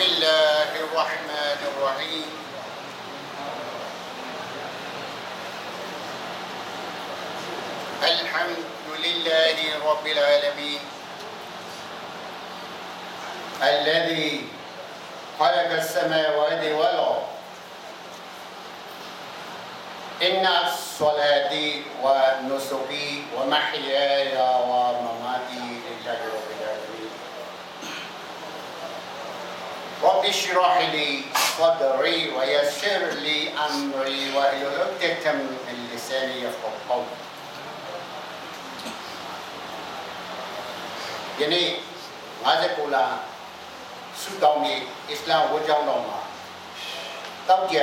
بسم الله الرحمن الرحيم. الحمد لله رب العالمين. الذي خلق السماوات والأرض. إن الصلاة ونسكي ومحياي ومماتي رب اشرح لي صدري ويسر لي أمري واحلل عقدة من لساني يفقه قولي ယနေ့59လဆုတောင်းနေအစ္စလာမ်ဝတ်ကြောင်းတော်မှာတောက်ကြ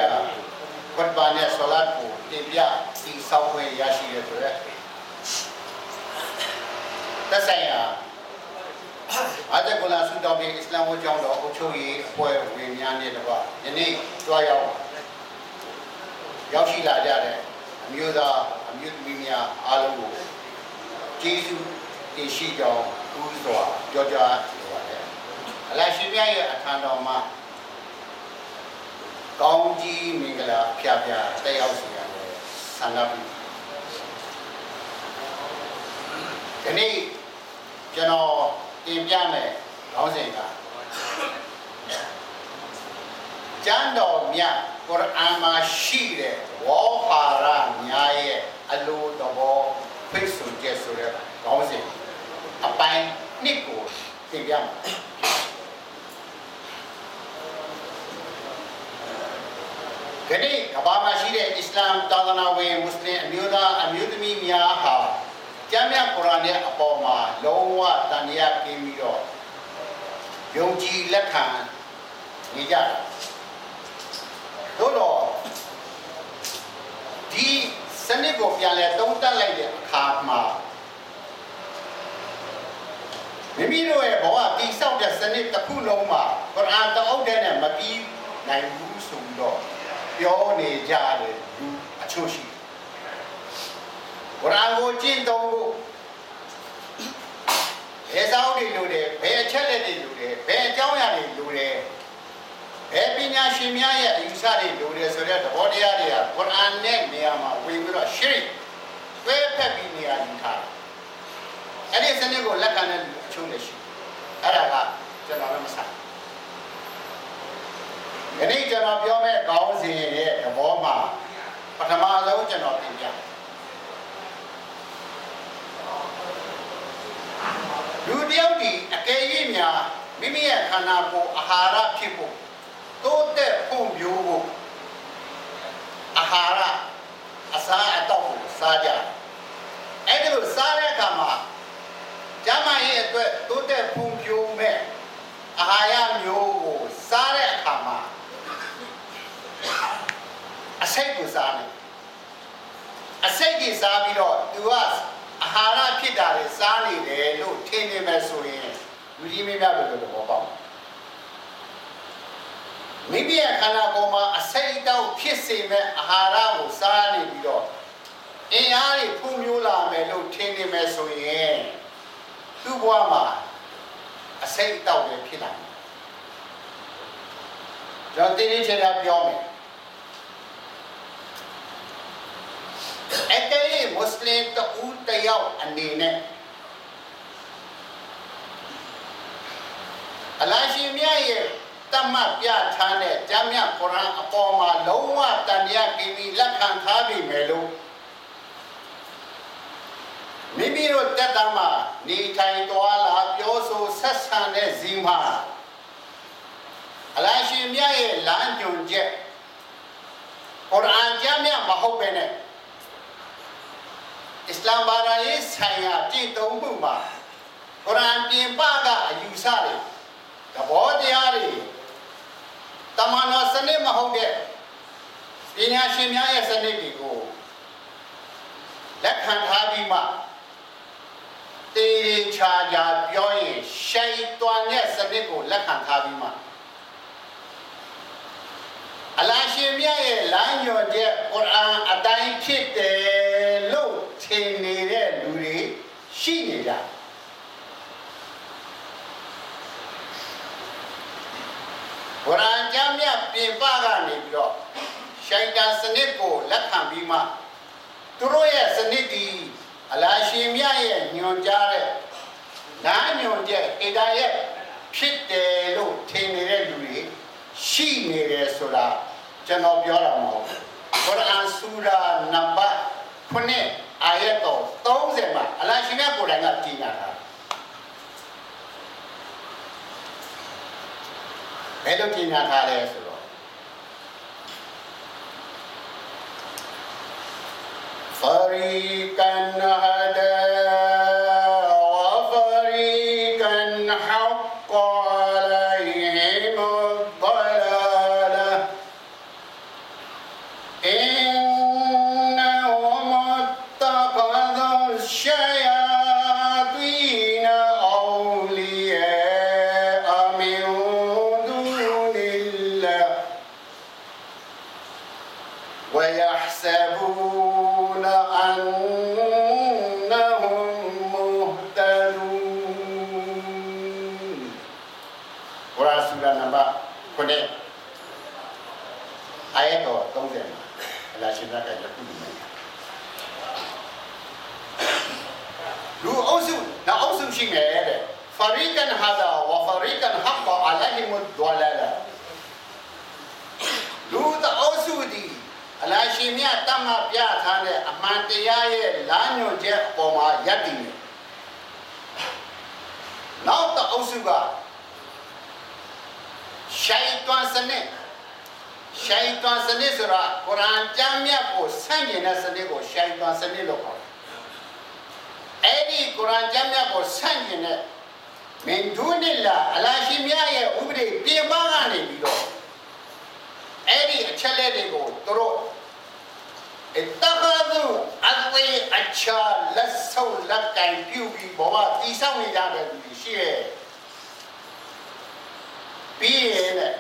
ဘတ်ဘာနဲ့ဆလာတ်ကိုတင်ပြစီဆောက်ခွင့်ရရှိရဆိုရက်သက်ဆိုင်ရာ 59လဆုတောင်းနေအစ္စလာမ်ဝတ်ကြောင်းတော်အုပ်ချုပ်ရေးအဖွဲ့ဝင်များနဲ့တကွယနေ့တွားရောက်ရောက်ရှိလာကြတဲ့အမျိုးသားအမျိုးသမီးများအားလုံးကိုကျေးဇူးတင်ရှိကြောင်းဦးစွာပြောကြားလိုပါတယ်အလရှိမြတ်ရဲ့အခမ်းတော်မှာကောင်းကြီးမင်္ဂလာဖျားဖျားတက်ရောက်စီရတယ်ဆန္ဒပြုဒီနေ့ကျွန်တော် တင်ပြမယ်ခေါင်းစဉ်ကကျမ်းတော်မြတ်ကုရ်အာန်မှာရှိတဲ့ဝေါ်ဟာရများရဲ့အလိုတော်ဖိတ်ဆိုချက်ဆိုတဲ့ခေါင်းစဉ်အပိုင်းနှစ်ကိုသင်ပြမှာခဏကဘာမှာရှိတဲ့အစ္စလာမ်သာသနာဝင်မွတ်စလင်အမျိုးသားအမျိုးသမီးများဟာ ကျမ်းမြတ်ကုရ်အာန်ရဲ့အပေါ်မှာလုံးဝတန်ရာကင်းပြီးတော့ယုံကြည်လက်ခံနေကြတယ်တို့တော့ဒီစနစ်ကိုပြန်လဲသုံးသပ်လိုက်တဲ့အခါမှာမိမိတို့ရဲ့ဘဝတည်ဆောက်တဲ့စနစ်တစ်ခုလုံးမှာကုရ်အာန်တအုပ်တဲ့နဲ့မပြီးနိုင်ဘူးဆိုပြီးတော့ပြောနေကြတယ်လူအချို့ရှိ ကုရ်အာန်ကိုကျင့်သုံးဖို့ဘယ်စောင်းတွေလိုတယ်ဘယ်အချက်လက်တွေလိုတယ်ဘယ်အကြောင်းအရာတွေလိုတယ်ဘယ်ပညာရှင်များရဲ့အယူဆတွေလိုတယ်ဆိုတဲ့သဘောတရားတွေကကုရ်အာန်နဲ့နေရာမှာဝင်ပြီးတော့ရှရိတွဲဖက်ပြီးနေရာယူထားတယ်အဲ့ဒီစနစ်ကိုလက်ခံတဲ့လူအချို့လည်းရှိအဲ့ဒါကကျွန်တော်လည်းမဆိုင်ဒီနေ့ကျွန်တော်ပြောမဲ့ခေါင်းစဉ်ရဲ့သဘောမှာပထမဆုံးကျွန်တော်သင်ပြလူ တယောက်ဒီအကယ်၍များမိမိရဲ့ခန္ဓာကိုယ်အာဟာရဖြစ်ဖို့တိုးတက်ဖွံ့ဖြိုးဖို့အာဟာရအစာအတော့ကိုစားကြတယ်အဲ့ဒီလိုစားတဲ့အခါမှာကျမ်းမာရေးအတွက်တိုးတက်ဖွံ့ဖြိုးမဲ့အာဟာရမျိုးကိုစားတဲ့အခါမှာအစိတ်ကိုစားတယ်အစိတ်ကြီးစားပြီးတော့သူက အာဟာရဖြစ်တာလေစားနေတယ်လို့ထင်နေမယ်ဆိုရင်လူကြီးမင်းများဘယ်လိုသဘောပေါက်မိမိရဲ့ခန္ဓာကိုယ်မှာအစိတ်တောက်ဖြစ်စေမဲ့အာဟာရကိုစားနေပြီးတော့အင်အားတွေဖွံ့ဖြိုးလာမယ်လို့ထင်နေမယ်ဆိုရင်သူ့ဘဝမှာအစိတ်အတောက်လည်းဖြစ်လာတယ်ကျွန်တော်တင်းတင်းချင်တာပြောမယ် အတေးမွတ်စလင်တူတယောက်အနေနဲ့အလရှိမြတ်ရဲ့တမတ်ပြထားတဲ့ကျမ်းမြတ်ကုရ်အာန်အပေါ်မှာလုံးဝတန်တရားကိပြီးလက်ခံထားပြီမယ်လို့မိမိတို့တက်တာမှာနေထိုင်သွားလာပြောဆိုဆက်ဆံတဲ့ဇီမာအလရှိမြတ်ရဲ့လမ်းညွန်ချက်ကုရ်အာန်ကျမ်းမြတ်မဟုတ်ပဲနဲ့ အစ္စလာမ်ဘာသာရေးဆိုင်ရာတည်သုံးမှုမှာကုရ်အာန်ပြင်ပကအယူဆတွေသဘောတရားတွေတမန်တော်စနစ်မဟုတ်တဲ့ပညာရှင်များရဲ့စနစ်တွေကိုလက်ခံထားပြီးမှတေချာချာပြောရင်ရှိုင်တွန်ရဲ့စနစ်ကိုလက်ခံထားပြီးမှအလရှင်မြတ်ရဲ့လမ်းညွှန်ချက်ကုရ်အာန်အတိုင်းဖြစ်တယ်လို့ ထင်နေတဲ့လူတွေရှိနေကြတယ်။ဒဗရန်ကျမ်းမြတ်ပြင်ပကနေပြီးတော့ရှိုင်တန်စနစ်ကိုလက်ခံပြီးမှသူတို့ရဲ့စနစ်ဒီအလားရှင်မြတ်ရဲ့ညွန်ကြားတဲ့နားညွန်ချက်အေဒါရဲ့ဖြစ်တယ်လို့ထင်နေတဲ့လူတွေရှိနေတယ်ဆိုတာကျွန်တော်ပြောတာမဟုတ်ဘူးကုရ်အာန်ဆူရာနံပါတ်9 အာယတ်တော်30မှာအလရှင်မြတ်ကိုယ်တိုင်ကကြီးညာတာဘယ်လိုကြီးညာထားလဲဆိုတော့ဖရီကန်ဟဒါ အလားရှင်မြတ်တတ်မှတ်ပြထားတဲ့အမှန်တရားရဲ့လမ်းညွှန်ချက်အပေါ်မှာယက်တည်နေနောက်တအုပ်စုကရှိုင်တွန်စနစ်ရှိုင်တွန်စနစ်ဆိုတာကုရ်အာန်ကျမ်းမြတ်ကိုဆန့်ကျင်တဲ့စနစ်ကိုရှိုင်တွန်စနစ်လို့ခေါ်တယ်အဲ့ဒီကုရ်အာန်ကျမ်းမြတ်ကိုဆန့်ကျင်တဲ့မင်ဒူနီလာအလာရှိမြတ်ရဲ့ဥပဒေပြင်ပကနေပြီးတော့အဲ့ဒီအချက်လက်တွေကိုသူတို့ اتخذوا အသေးအချာလက်ဆုံလက်ကင်ပြုပြီးဘဝတည်ဆောက်နေကြတဲ့လူတွေရှိရဲ့ပြီးရင်တဲ့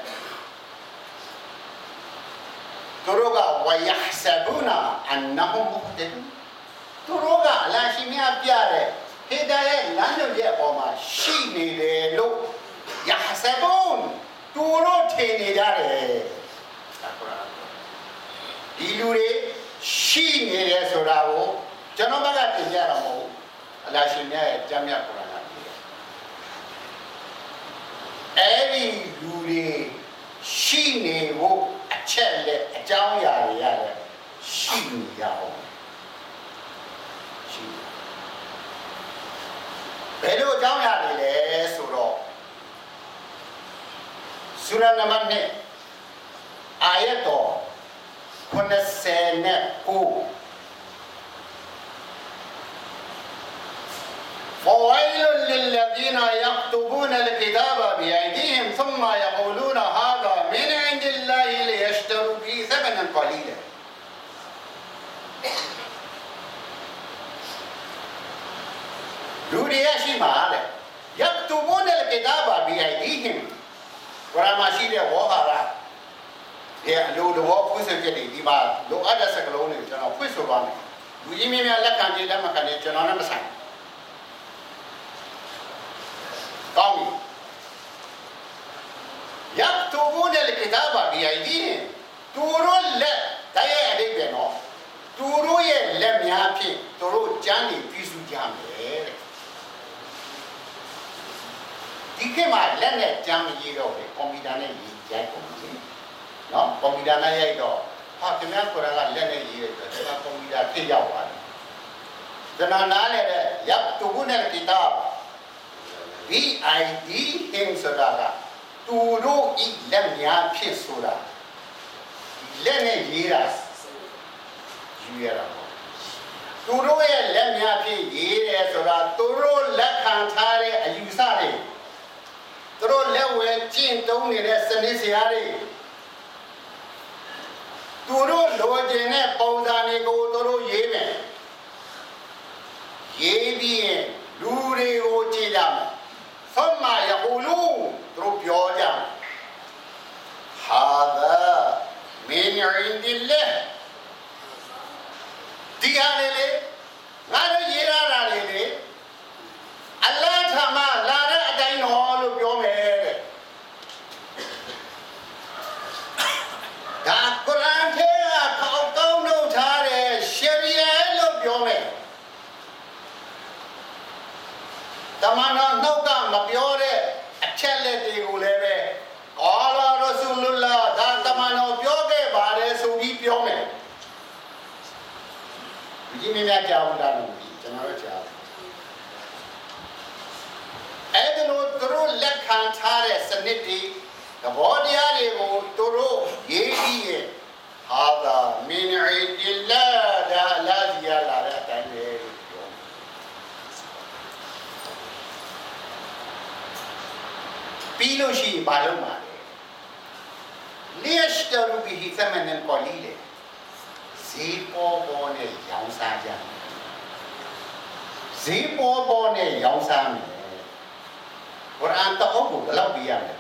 သူတို့ကဝယဟ်ဆဘူနာအန်နဟူမုဟ်တဒူသူတို့ကအလရှိမြတ်ပြတဲ့ဟေဒါရဲ့လမ်းညွှန်ချက်အပေါ်မှာရှိနေတယ်လို့ယဟ်ဆဘူန်သူတို့ထင်နေကြတယ်ဒါကုရ်အာန်ဒီလူတွေ ရှိနေတယ်ဆိုတာကိုကျွန်တော်ဘက်ကတင်ပြတော့မဟုတ်ဘူးအလရှိမြတ်ရဲ့ကျမ်းမြတ်ကုရ်အာန်ကပြတယ်အဲ့ဒီလူတွေရှိနေဖို့အချက်လက်အကြောင်းအရာတွေရတယ်ရှိနေရအောင်ရှိနေဘယ်လိုအကြောင်းအရာတွေလဲဆိုတော့ဆူရာနံပါတ်1အာယတ်တော် 89 فويل للذين يكتبون الكتاب بأيديهم ثم يقولون هذا من عند الله ليشتروا به ثمنا قليلا. دوريا شي ما يكتبون الكتاب بأيديهم. ورما شي ده وهارا ဒီအလိုတော်ဖွင့်ဆိုချက်တွေဒီမှာလိုအပ်တဲ့စကလုံးတွေကျွန်တော်ဖွင့်ဆိုပါမယ်လူကြီးမြများလက်ခံကြည့်လက်မခံကြည့်ကျွန်တော်နဲ့မဆိုင်ကောင်းပြီ يكتبون الكتاب بأيديهم သူတို့လက်တရားအလေးပဲနော်သူတို့ရဲ့လက်များဖြင့်သူတို့ကျမ်းတွေပြည့်စုံကြမယ်တဲ့ဒီခေတ်မှာလက်နဲ့ကျမ်းမရေးတော့ဘူးကွန်ပျူတာနဲ့ရေးရိုက်ကုန်ပြီ နော်ကွန်ပျူတာနဲ့ရိုက်တော့ဟာခင်ဗျားကိုယ်ကလက်နဲ့ရေးရတယ်ကျွန်တော်ကွန်ပျူတာသိရောက်ပါတယ်ကျွန်တော်နားလေတဲ့ရပ်တူနဲ့ကိတာ BID ဟင်းဆိုတာကသူတို့ဤလက်များဖြစ်ဆိုတာလက်နဲ့ရေးတာယူရတာပေါ့သူတို့ရဲ့လက်များဖြစ်ရေးတယ်ဆိုတာသူတို့လက်ခံထားတဲ့အယူဆတွေသူတို့လက်ဝဲကျင့်သုံးနေတဲ့စနစ်စရာတွေ သူတို့လိုချင်တဲ့ပုံစံတွေကိုသူတို့ရေးမယ်ရေးပြီးရင်လူတွေကိုကြည့်ကြမယ်သမယဟူလူသူတို့ပြောကြမယ်ဟာဒါ min indillah ဒီဟာလေးလေငါတို့ရေးတာ ဒီမြင်များကြောက်တာလို့ကျွန်တော်တို့ကြားအဲ့ဒါလို့သူတို့လက်ခံထားတဲ့စနစ်တွေသဘောတရားတွေကိုသူတို့ရေးပြီးရဲ့ဟာသာမင်အီဒီလာဒါလာဒီယာလာတဲ့အတိုင်းပဲပြောပြီးလို့ရှိရင်ဘာလုပ်မှာလဲလျှက်တရူဘီဟီသမန်န်ကောလီလေ ဈေးပေါ်ပေါ်နဲ့ရောင်းစားကြဈေးပေါ်ပေါ်နဲ့ရောင်းစားမယ်ကုရ်အာန်တော့ကိုဘယ်လောက်ပြရမလဲ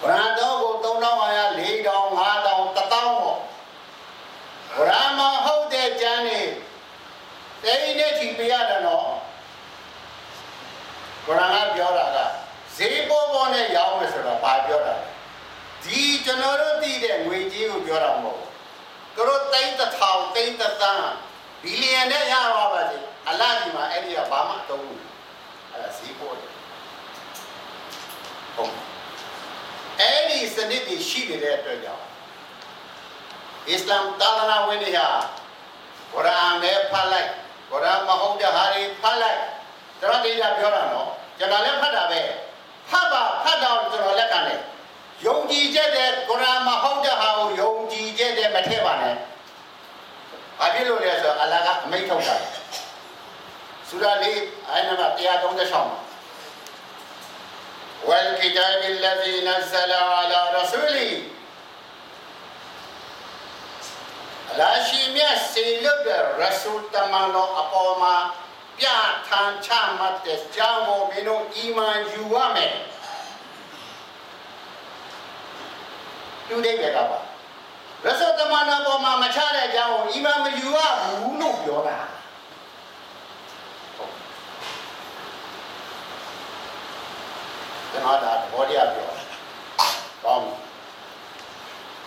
ကုရ်အာန်တော့ကို3500 4000 5000 1000ပေါ့ကုရ်အာန်မှာဟုတ်တဲ့ကျမ်းနေတိတ်နဲ့ချီပြရတယ်နော်ကုရ်အာန်ကပြောတာကဈေးပေါ်ပေါ်နဲ့ရောင်းမယ်ဆိုတော့ဘာပြောတာလဲ ဒီကျွန်တော်တို့သိတဲ့ငွေကြေးကိုပြောတာမဟုတ်ဘူးသူတို့တိတ်တစ်ထောင်တိတ်တစ်သန်းဘီလီယံနဲ့ရပါပါစေအလားဒီမှာအဲ့ဒီကဘာမှမသုံးဘူးအဲ့ဒါဈေးပေါ်တယ်ဟုတ်အဲ့ဒီစနစ်တွေရှိနေတဲ့အတွက်ကြောင့်အစ္စလာမ်တာလနာဝင်နေဟာကုရ်အာန်နဲ့ဖတ်လိုက်ကုရ်အာန်မဟုတ်တဲ့ဟာတွေဖတ်လိုက်ကျွန်တော်တရားပြောတာနော်ကျွန်တော်လည်းဖတ်တာပဲဖတ်ပါဖတ်တော့ကျွန်တော်လက်ခံတ ယ်ယုံကြည်ချက်တဲ့ကုရ်အာန်မဟုတ်တဲ့ဟာကိုယုံကြည်ချက်တဲ့မထည့်ပါနဲ့ဘာဖြစ်လို့လဲဆိုတော့အလ္လာဟ်ကအမိန့်ထုတ်တာဆူရာလေးအဲ့နံပါတ်136မှာ والكتاب الذي نزل على رسوله လာရှိမြတ်စေလွတ်တဲ့ရဆူလ်တမန်တော်အပေါ်မှာပြထန်ချမှတ်တဲ့ကြောင်းကိုမင်းတို့အီမန်ယူရမယ် လူတွေပဲကပါရဆူလ်တမန်တော်ပေါ်မှာမချတဲ့အကြောင်းကိုအီမန်မယူရဘူးလို့ပြောတာကျွန်တော်ဒါသဘောတရားပြောကောင်းပြီ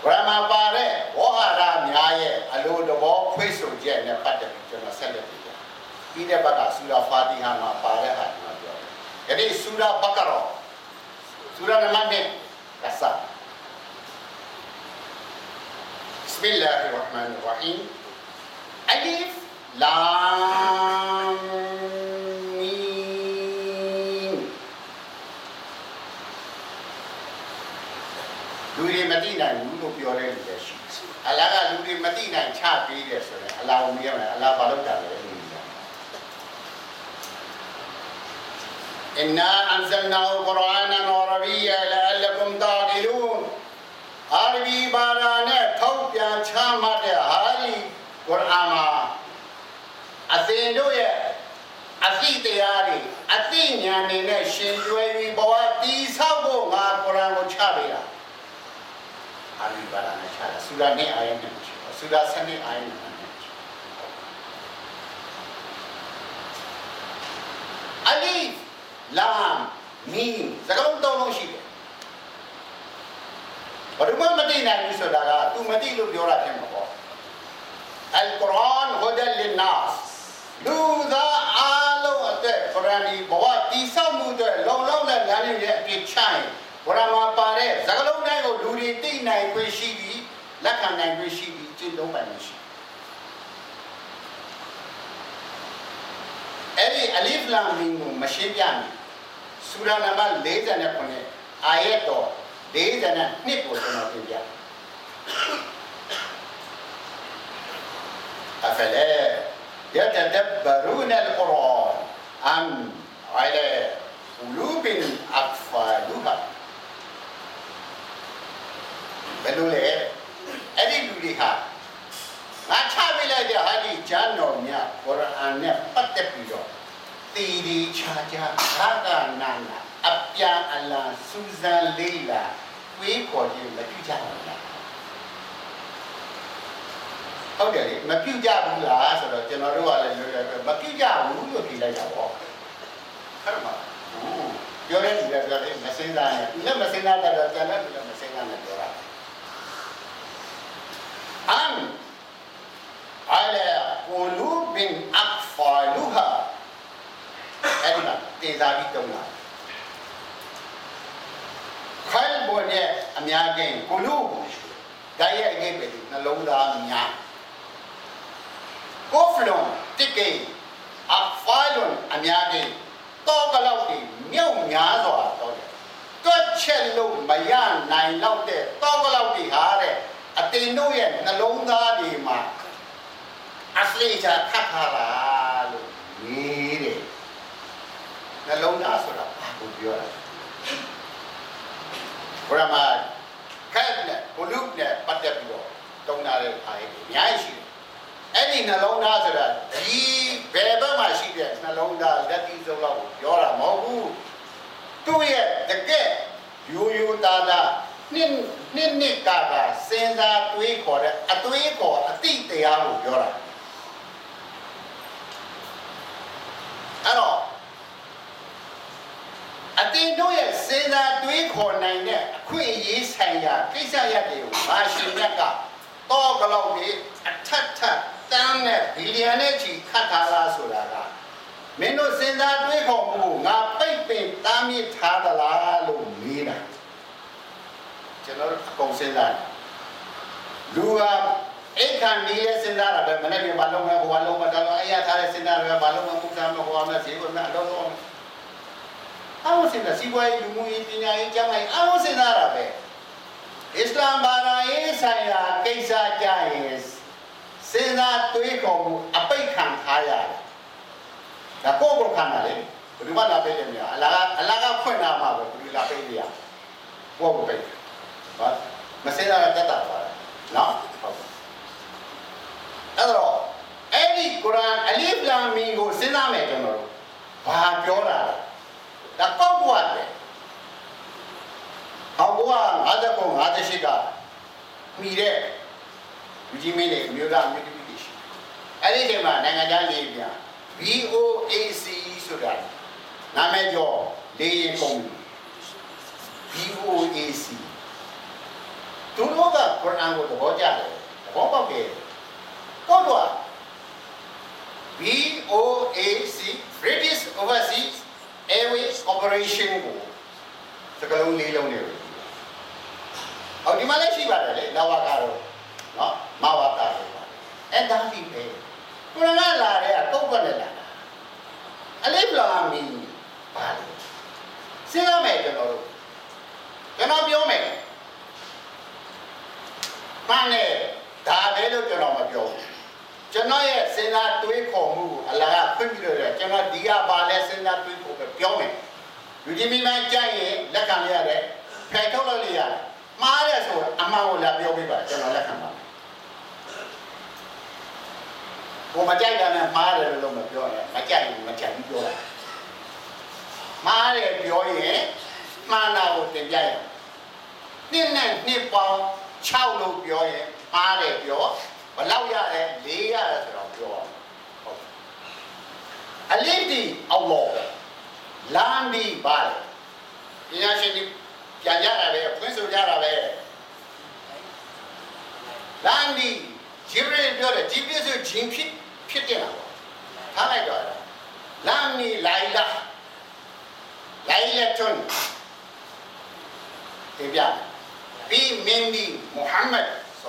ဗရမပါတဲ့ဝဟရများရဲ့အလိုတဘောဖွင့်ဆိုချက်နဲ့ပတ်သက်ပြီးကျွန်တော်ဆက်လက်ပြပြပြီးတဲ့ဘက်ကဆူရာဖာတီဟာမှာပါတဲ့ဟာကျွန်တော်ပြောတယ်ယနေ့ဆူရာဘကရောဆူရာနံပါတ်1ကစား بسم الله الرحمن الرحيم ألف لام ميم လူတွေမသိနိုင်ဘူးလို့ပြောတဲ့လူတွေရှိတယ်။အလ္လာဟ်ကလူတွေမသိနိုင်ချပေးတယ်ဆိုရင်အလ္လာဟ်ကိုမြင်ရမယ်အလ္လာဟ်ဘာလုပ်တာလဲလို့ပြောတယ်။ إنا أنزلناه قرآنا عربيا لعلكم تعقلون အာရဘီဘာသာနဲ့ထောက် ပြန်ချမှတ်တဲ့ဟာဒီကုရ်အာန်မှာအသင်တို့ရဲ့အသိတရားတွေအသိဉာဏ်တွေနဲ့ရှင်ကျွဲပြီးဘဝတည်ဆောက်ဖို့ငါကုရ်အာန်ကိုချပေးတာအာရဘီဘာသာနဲ့ချတာဆူရာနဲ့အာယတ်နဲ့ဆူရာ7နဲ့အာယတ်နဲ့အလီလာမ်မီမ်စကားလုံးသုံးလုံးရှိတယ် ဘာလို့မသိနိုင်ဘူးဆိုတာက तू မသိလို့ပြောတာဖြစ်မှာပေါ့အလ်ကုရ်အာန်ဟူဒန်လင်နာစ်လူသားအားလုံးအတွက်ကုရ်အာန်ဒီဘဝတည်ဆောက်မှုအတွက်လုံလောက်တဲ့ဉာဏ်ရည်ရဲ့အပြည့်ချိုင်ဘုရားမှာပါတဲ့စကားလုံးတိုင်းကိုလူတွေသိနိုင်ခွင့်ရှိပြီးလက်ခံနိုင်ခွင့်ရှိပြီးကျင့်သုံးပိုင်ခွင့်ရှိအဲ့ဒီအလီဖ်လာမင်ကိုမရှင်းပြနိုင်ဆူရာနံပါတ်49အာယတ်တော် ၄၂ကိုကျွန်တော်ပြပြအဖလဲယတဒဘရူနလ်ကုရ်အာန်အမ်အလကူလူဘင်အက်ဖာလူဟာဘယ်လိုလဲအဲ့ဒီလူတွေဟာငါချပြလိုက်တဲ့ဟာဒီဂျန်တော်မြတ်ကုရ်အာန်နဲ့ပတ်သက်ပြီးတော့ တည်တည်ချာချာဘာကနာနာအပြန်အလာစူဇန်လေးလာတွေးခေါ်ခြင်းမပြုကြဘူးလားဟုတ်တယ်လေမပြုကြဘူးလားဆိုတော့ကျွန်တော်တို့ကလည်းလွယ်လွယ်ပဲမပြုကြဘူးလို့ဖြေလိုက်တာပေါ့ဟုတ်မှာပြောတဲ့လူလည်းပြောတယ်မစင်းသားနဲ့သူလည်းမစင်းသားတော့ကျန်တဲ့လူလည်းမစင်းသားနဲ့ပြောတာအမ်အလာကူလူဘင်အဖာလူဟာ တင်စားပြီးတုံးလာခိုင်ဘောနဲ့အများကြီးကိုလူဓာတ်ရဲ့အငိတ်ပဲနှလုံးသားများကိုဖလွန်တိကေအဖိုင်လွန်အများကြီးတော့ကလောက်ဒီမြောက်များစွာတော့တယ်တွက်ချက်လို့မရနိုင်တော့တဲ့တော့ကလောက်ဒီဟာတဲ့အတင်တို့ရဲ့နှလုံးသားတွေမှာအစလေးချခတ်ထားတာလို့ရေးတယ် နှလုံးသားဆိုတာဘာကိုပြောတာဘုရားမှာခက်နဲ့ဘုလုနဲ့ပတ်သက်ပြီးတော့တုံးထားတဲ့အားတွေအများကြီးရှိတယ်အဲ့ဒီနှလုံးသားဆိုတာဒီဘယ်ဘက်မှာရှိတဲ့နှလုံးသားလက်တီစုံလောက်ကိုပြောတာမဟုတ်ဘူးသူ့ရဲ့တကယ်ရိုးရိုးသားသားနှစ်နှစ်နှစ်ကကစဉ်းစားတွေးခေါ်တဲ့အတွေးခေါ်အတိတရားကိုပြောတာအဲ့တော့အ တင်းတို့ရဲ့စဉ်းစားတွေးခေါ်နိုင်တဲ့အခွင့်အရေးဆိုင်ရာကိစ္စရပ်တွေကိုမာရှင်မြတ်ကတော့ကလောက်ဒီအထက်ထက်တန်းနဲ့ဘီလီယံနဲ့ချီခတ်ထားလားဆိုတာကမင်းတို့စဉ်းစားတွေးခေါ်မှုငါပိတ်ပင်တားမြစ်ထားသလားလို့မေးတာကျွန်တော်အကုန်စဉ်းစားလူကအိတ်ခံနေလဲစဉ်းစားတာပဲမနေ့ကဘာလုံးမဲ့ဘဝလုံးမတော်အရာထားတဲ့စဉ်းစားတယ်ဘာလုံးမဲ့ပုဂ္ဂိုလ်မဲ့ဟောမဲ့ဈေးဝင်မဲ့အလုံးလုံး အလုံးစင်တာစီးပွားရေးလူမှုရေးပညာရေးကျန်းမာရေးအလုံးစင်တာပဲအစ္စလာမ်ဘာသာရေးဆိုင်ရာကိစ္စကြရင်စဉ်းစားတွေးခေါ်မှုအပိတ်ခံထားရတယ်ဒါကိုယ့်ကိုယ်ခံတာလေဘယ်သူမှလာပေးတယ်မြောအလားအလားကဖွင့်လာမှာပဲဘယ်သူလာပေးရကိုယ့်ကိုယ်ပိတ်ဘာမစဉ်းစားရတတ်တာပါနော်ဟုတ်အဲ့တော့အဲ့ဒီကုရ်အာန်အလီဖ်လာမင်ကိုစဉ်းစားမယ်ကျွန်တော်တို့ဘာပြောတာလဲ ဒါကောက်ကွာတယ်ဟောဘုရား50ပုံ58ကမိတဲ့လူကြီးမင်းတွေမြို့သားမြို့တိတိရှိအဲ့ဒီချိန်မှာနိုင်ငံသားနေပြန် BOAC ဆိုတာနာမည်ကျော်လေးရင်ကုမ္ပဏီ BOAC သူတို့ကကုရ်အာန်ကိုသဘောကျတယ်သဘောပေါက်တယ်ကောက်ကွာ BOAC British Overseas Airways Corporation ကိုစကလုံးလေးလုံးနေပြီ။အော်ဒီမှာလည်းရှိပါတယ်လေလာဝကတော့နော်မဝတာတွေပါ။အဲ့ဒါဒီပဲ။ကိုရနာလာတဲ့ကုတ်ကွက်နဲ့လာတာ။အလေးပလာမီပါလေ။စဉ်းစားမယ်ကျွန်တော်တို့ကျွန်တော်ပြောမယ်။မှန်တယ်ဒါပဲလို့ကျွန်တော်မပြောဘူး။ကျွန်တော်ရဲ့စဉ်းစားတွေးခေါ်မှုကိုအလားကဖွင့်ပြီးတော့ကျွန်တော်ဒီကပါလဲစဉ်းစားတွေးခေါ်ပဲပြောမယ် လူကြီးမိမကြိုက်ရင်လက်ခံရရတယ်ဖယ်ထုတ်လို့ရတယ်မှားတယ်ဆိုအမှန်ကိုလာပြောပြပါကျွန်တော်လက်ခံပါကိုမကြိုက်တာနဲ့မှားတယ်လို့မပြောနဲ့မကြိုက်ဘူးမကြိုက်ဘူးပြောတာမှားတယ်ပြောရင်မှန်တာကိုတင်ပြရနှစ်နဲ့နှစ်ပေါင်း6လို့ပြောရင်မှားတယ်ပြောဘလောက်ရတယ်၄ရတယ်ဆိုတော့ပြောဟုတ်အလင်းဒီအ လ္လာဟ်လမ်းပြီးပါလေပညာရှင်တွေပြန်ကြတာပဲဖွင့်ဆိုကြတာပဲလမ်းပြီးဂျိဘရစ်ပြောတယ်ဂျိဘရစ်ဆိုဂျင်းဖြစ်ဖြစ်တယ်လားထားလိုက်တော့လမ်းပြီးလိုက်လာလိုက်လက်ထွန်းဒီပြပြီးမင်းဒီမုဟမ္မဒ်ဆ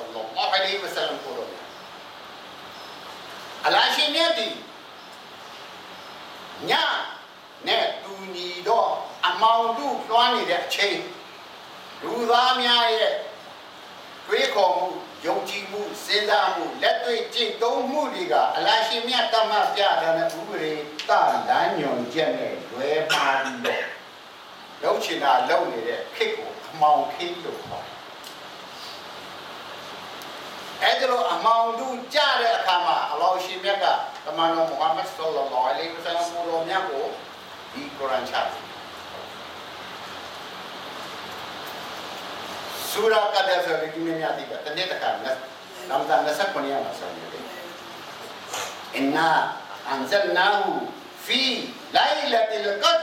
ညနဲ့တူညီတော့အမောင်တို့လွှမ်းနေတဲ့အချိန်လူသားများရဲ့တွေးခေါ်မှုယုံကြည်မှုစဉ်းစားမှုလက်တွေ့ကျင့်သုံးမှုတွေကအလာရှိမြတ်တမပြတဲ့ဥပဒေတလမ်းညွန်ချက်နဲ့လွဲပါပြီးတော့လုံချင်တာလုံနေတဲ့ခစ်ကိုအမောင်ခင်းလို့ခေါ်တယ်အဲ့ဒါလိုအမောင်တို့ကြတဲ့အခါမှာအလောရှိမြတ်ကတမန်တော်မုဟမ္မဒ်ဆလ္လာလဟ်အလိုင်းဝဆလမ်ကိုတော်မြတ်ကို ဒီကုရ်အာန်ချတယ်ဆူရာကဒ်ဆိုတဲ့ဒီနေ့ညတိကတနေ့တခါနတ်ရမဇန်29ရက်မှာဆိုနေတယ်အင်နာအန်ဇလနာဟူဖီလိုင်လတ်လ်ကဒ်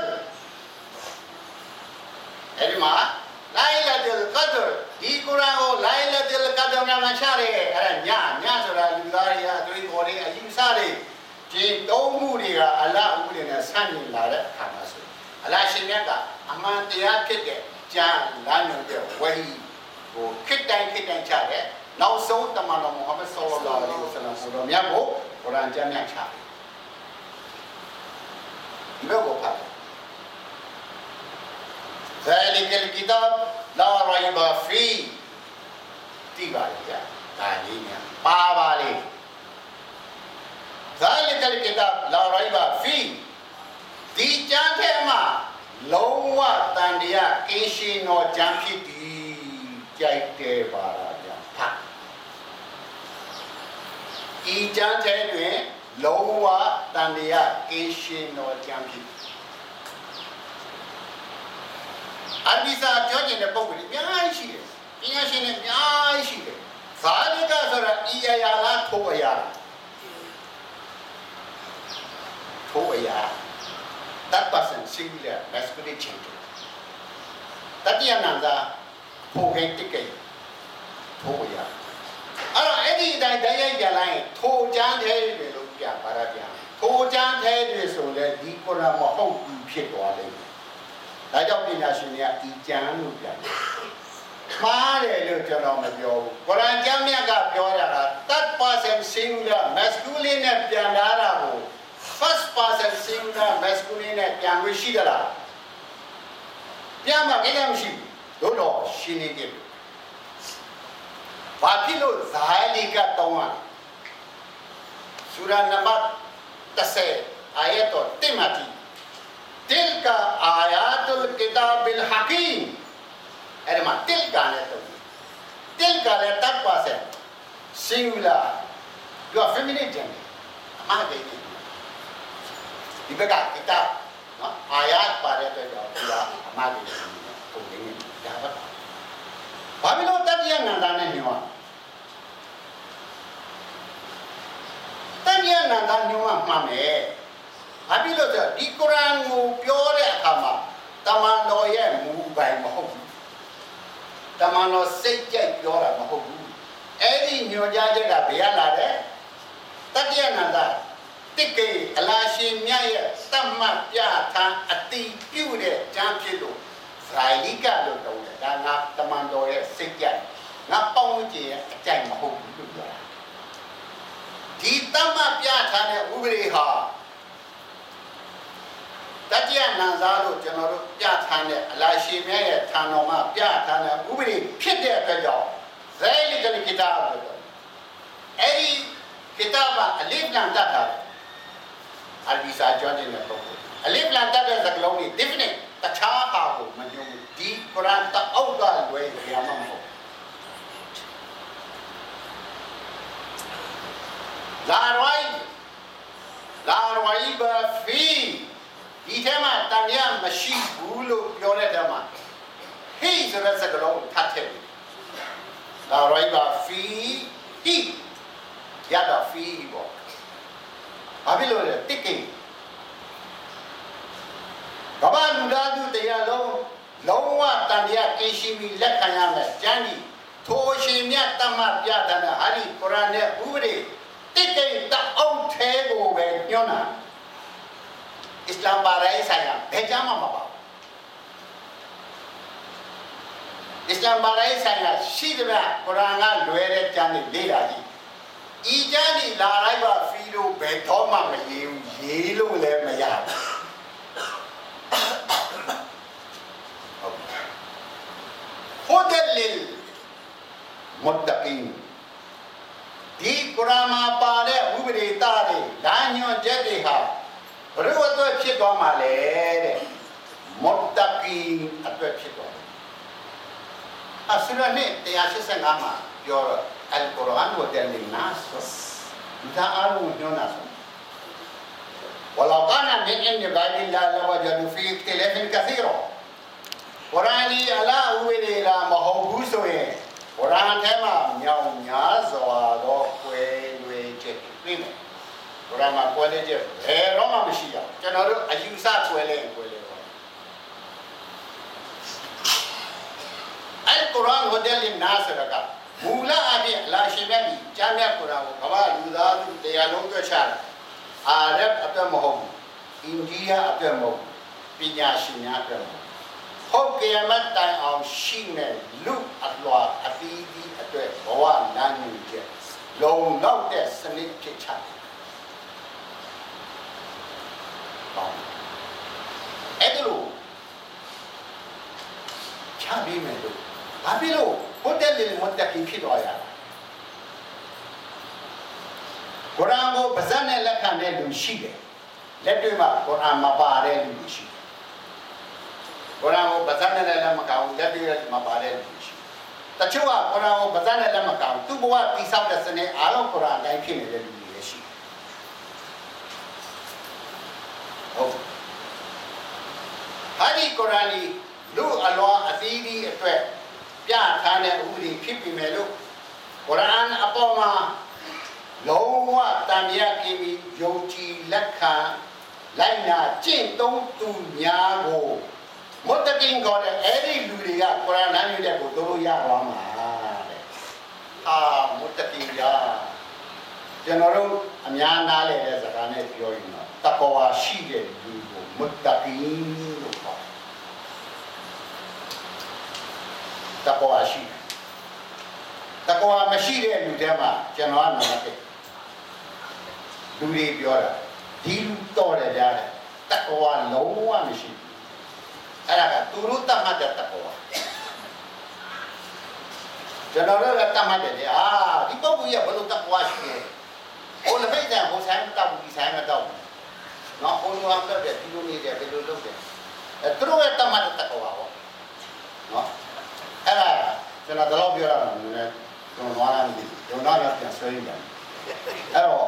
အဲ့ဒီမှာလိုင်လတ်လ်ကဒ်ဒီကုရ်အာန်ကိုလိုင်လတ်လ်ကဒ်မှာချရတယ်အဲ့ဒါညညဆိုတာလူသားတွေကအတွေးခေါ်တွေအယူဆတွေ ဒီသုံးမှုတွေကအလဥပဒေနဲ့ဆန့်ကျင်လာတဲ့အခါမှာဆိုအလရှင်မြတ်ကအမှန်တရားဖြစ်တဲ့ကြံလမ်းညွှန်တဲ့ဝဟီဟိုခစ်တိုင်းခစ်တိုင်းချတဲ့နောက်ဆုံးတမန်တော်မုဟမ္မဒ်ဆလ္လာလဟ်အလိုင်းဝါဆလမ်ကိုမြတ်ကိုကုရ်အာန်ကျမ်းမြတ်ချတယ်ဒီလိုကိုဖတ်တယ် ذلك الكتاب لا ريب فيه တိပါလေကြာဒါလေးများပါပါလေ လ်ကီတာလာရိုက်ဘာဖီဒီကျမ်းထဲမှာလုံးဝတန်တရားကင်းရှင်းတော်ကျမ်းဖြစ်ပြီးကြိုက်တယ်ပါလားဗျာဖတ်ဒီကျမ်းထဲတွင်လုံးဝတန်တရားကင်းရှင်းတော်ကျမ်းဖြစ်အဘိဇာပြောကျင်တဲ့ပုံစံအများကြီးရှိတယ်ပညာရှင်တွေအများကြီးရှိတယ်ဇာတိကဆိုတာဤအရာလားထိုအရာလား အရာ that person singular masculine gender တတိယနန္ဒဖိုဟိတ်တိကေထိုးအရာအဲ့တော့အဲ့ဒီအတိုင်းတရားကြလိုက်ထိုးချမ်းသေးတယ်လို့ပြပါရပြန်ထိုးချမ်းသေးတယ်ဆိုလည်းဒီကုရမဟုတ်ဘူးဖြစ်သွားလိမ့်မယ်ဒါကြောင့်ပညာရှင်တွေကဤကျမ်းလို့ပြန်တယ်မှားတယ်လို့ကျွန်တော်မပြောဘူးကုရ်အာန်ကျမ်းမြတ်ကပြောတာက that person singular masculine နဲ့ပြန်လာတာကို first person singular masculine နဲ့ပြန်လို့ရှိသလားပြန်မှာကိစ္စမရှိဘူးတို့တော့ရှင်းနေတယ်ဘာဖြစ်လို့ဇာလီကတောင်းရဆူရာနံပါတ်30အာယတ်တော်တင်မတီ تلك آيات الكتاب الحكيم အဲ့ဒီမှာ tilka နဲ့တုံး tilka နဲ့တပ်ပါစေ singular you are feminine gender အမှားတယ် ဒီဘက်က kitab နော် ayat ပါတဲ့အတွက်ကြောင့်ဒီကအမှားတယ်ပုံရင်းဒါပဲဘာဖြစ်လို့တတိယနန္ဒာနဲ့ညွှန်တတိယနန္ဒာညွှန်မှမှန်မယ်ဘာဖြစ်လို့ဆိုဒီကုရ်အာန်ကိုပြောတဲ့အခါမှာတမန်တော်ရဲ့မူပိုင်မဟုတ်ဘူးတမန်တော်စိတ်ကြိုက်ပြောတာမဟုတ်ဘူးအဲ့ဒီညွှန်ကြားချက်ကဘယ်ရလာတဲ့တတိယနန္ဒ တိကေအလာရှင်မြတ်ရဲ့သတ်မှတ်ပြထားအတိပြုတဲ့ကြံဖြစ်လို့ဇာယိကလို့တုံးတယ်ဒါငါတမန်တော်ရဲ့စိတ်ကြိုက်ငါပေါင်းဝင်ခြင်းရဲ့အကြိုက်မဟုတ်ဘူးလို့ပြောတာဒီသတ်မှတ်ပြထားတဲ့ဥပဒေဟာတတိယနံစားလို့ကျွန်တော်တို့ပြထားတဲ့အလာရှိမြတ်ရဲ့ဌာတော်မှာပြထားတဲ့ဥပဒေဖြစ်တဲ့အတွက်ကြောင့်ဇဲလီကလကိတာလို့ပြောအဲ့ဒီကိတာမှာအလိဖ်လန်တတ်တာ အလ်ဘီစာကျောင်းတဲ့ပုံအလိဖ်လန်တတ်တဲ့စကားလုံးတွေ definite တခြားဟာကိုမညုံဒီကုရ်အာန်တအောက်ကလွယ်ရမှာမဟုတ်လာရိုင်းလာရိုင်းဘာဖီဒီထဲမှာတန်ရမရှိဘူးလို့ပြောတဲ့ထဲမှာဟိဆိုတဲ့စကားလုံးထပ်ထည့်ပြီလာရိုင်းဘာဖီဟိရတာဖီပေါ့ဘာ ဖြစ်လို့လဲတစ်ကိကဘာလူသားသူတရားလုံးလုံးဝတန်တရားကင်းရှင်းပြီးလက်ခံရမယ်ကျမ်းကြီးထိုရှင်မြတ်တမတ်ပြတဲ့ဟာဒီကုရ်အာန်ရဲ့ဥပဒေတစ်ကိတအောင်ထဲကိုပဲညွှန်းတာအစ္စလာမ်ဘာသာရေးဆိုင်ရာဘယ်ကြမ်းမှမပါအစ္စလာမ်ဘာသာရေးဆိုင်ရာရှိသမျှကုရ်အာန်ကလွယ်တဲ့ကျမ်းတွေလေ့လာကြည့် ဤကျမ်းတွေလာလိုက်ပါဖီလို့ဘယ်တော့မှမရေးဘူးရေးလို့လည်းမရဘူးဟိုဒယ်လီမုတ္တကင်ဒီကုရ်အာန်မှာပါတဲ့ဥပဒေသားတွေလမ်းညွှန်ချက်တွေဟာဘယ်လိုအတွက်ဖြစ်သွားမှာလဲတဲ့မုတ္တကင်အတွက်ဖြစ်သွားတယ်အဆရနဲ့185မှာ your Al Quran will tell me nas. That are we know nas. ولو كان من عند غير الله لوجدوا فيه اختلافا كثيرا. قرآن ألا هو إلى ما هو بوسوي. قرآن تما ميو ميا زوالو كوي لوي جت بيم. قرآن ما كوي جت. هي روما مشيا. كنارو أجيوسا كوي لين كوي لين. อัลกุรอานฮุดัลลินนาสระกะ မှမရှိရဘူးကျွန်တော်တို့အယူဆကွဲလဲကွဲလဲပါအလ်ကုရ်အာန်ဝဒလ်နာစရကမူလအပြင်အလာရှင်မြတ်ကြီးကျမ်းမြတ်ကုရ်အာန်ကိုကမ္ဘာလူသားသူတရားလုံးတွေ့ချတယ်အအာရပ်အတွက်မဟုတ်ဘူးအိန္ဒိယအတွက်မဟုတ်ပညာရှင်များအတွက်မဟုတ်ဟုတ်ကဲ့မတ်တိုင်အောင်ရှိနေလူအလွာအသီးသီးအတွက်ဘဝနာညူချက်လုံလောက်တဲ့စနစ်ဖြစ်ချတယ်အဲ့ဒါလို့ချပြီးမယ်လို့ဘာဖြစ်လို့ ဘုဒ္ဓလင်မတ်တကိဖြစ်သွားရတာကုရ်အာန်ကိုပါဇက်နဲ့လက်ခံတဲ့လူရှိတယ်လက်တွေ့မှာကုရ်အာန်မပါတဲ့လူရှိတယ်ကုရ်အာန်ကိုပါဇက်နဲ့လက်မကောင်းလက်တွေ့မပါတဲ့လူရှိတချို့ကကုရ်အာန်ကိုပါဇက်နဲ့လက်မကောင်းသူ့ဘဝတိဆောက်တဲ့စနစ်အားလုံးကုရ်အာန်တိုင်းဖြစ်နေတဲ့လူတွေရှိဟုတ်ဟာဒီကုရ်အာန်ဒီလူအလောအသီးသီးအတွက် ပြထားတဲ့ဥပဒေဖြစ်ပြီမဲ့လို့ကုရ်အာန်အပေါ်မှာလုံးဝတန်မြတ်ကိမီယုံကြည်လက်ခံလိုက်နာကျင့်သုံးသူများကိုမတ်တကင်ခေါ်တဲ့အဲ့ဒီလူတွေကကုရ်အာန်နားယူတဲ့ကိုတို့လို့ရသွားမှာတဲ့အာမတ်တကင်ရာကျွန်တော်တို့အများနားလည်တဲ့စကားနဲ့ပြောရင်တော့တကွာရှိတဲ့လူကိုမတ်တကင် တကွာရှိတကွာမရှိတဲ့လူတွေမှာကျွန်တော်ကနာမည်လူတွေပြောတာဒီလူတော့တယ်ကြားတယ်တကွာလုံးဝမရှိဘူးအဲ့ဒါကသူတို့တတ်မှတ်တဲ့တကွာကျွန်တော်တို့လည်းတတ်မှတ်တယ်လေအာဒီပုဂ္ဂိုလ်ကဘယ်လိုတကွာရှိလဲဟိုလည်းမိတ်တယ်ဟိုဆိုင်မတောက်ဘူးဒီဆိုင်မတောက်ဘူးနော်ဟိုလိုအောင်လုပ်တယ်ဒီလိုနေတယ်ဒီလိုလုပ်တယ်အဲသူတို့ရဲ့တတ်မှတ်တဲ့တကွာပေါ့နော် အဲ့ဒါကျွန်တော်တော့ပြောရတာလည်းကျွန်တော်သွားလာနေတယ်ကျွန်တော်တော့ပြန်ဆွဲရပြန်အဲ့တော့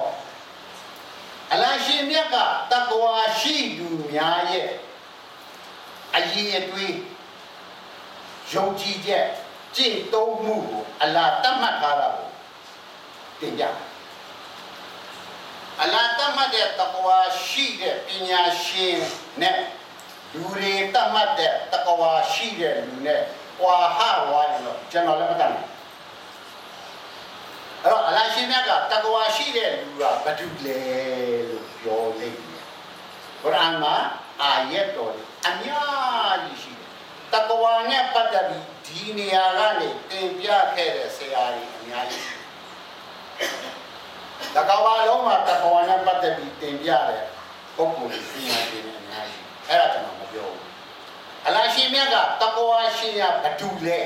အလရှင်မြတ်ကတကွာရှိသူများရဲ့အရေးအတွေးယုံကြည်ချက်ကြင့်သုံးမှုကိုအလားတတ်မှတ်ထားတာကိုတင်ကြအလားတတ်မှတ်တဲ့တကွာရှိတဲ့ပညာရှင်နဲ့လူတွေတတ်မှတ်တဲ့တကွာရှိတဲ့လူနဲ့ ကွာဟဝါရင်တော့ကျွန်တော်လည်းမတတ်ဘူးအဲ့တော့အလရှင်မြတ်ကတကွာရှိတဲ့လူကဘာတူလဲလို့ပြောလိမ့်မယ်ကုရ်အာန်မှာအာယတ်တော်တွေအများကြီးရှိတယ်တကွာနဲ့ပတ်သက်ပြီးဒီနေရာကနေတင်ပြခဲ့တဲ့ဆရာကြီးအများကြီးရှိတယ်တကွာလုံးမှာတကွာနဲ့ပတ်သက်ပြီးတင်ပြတဲ့ပုဂ္ဂိုလ်ကြီးပညာရှင်တွေအများကြီးအဲ့ဒါကျွန်တော်မပြောဘူး အလရှိမြတ်ကတကွာရှိရဘဒူလဲ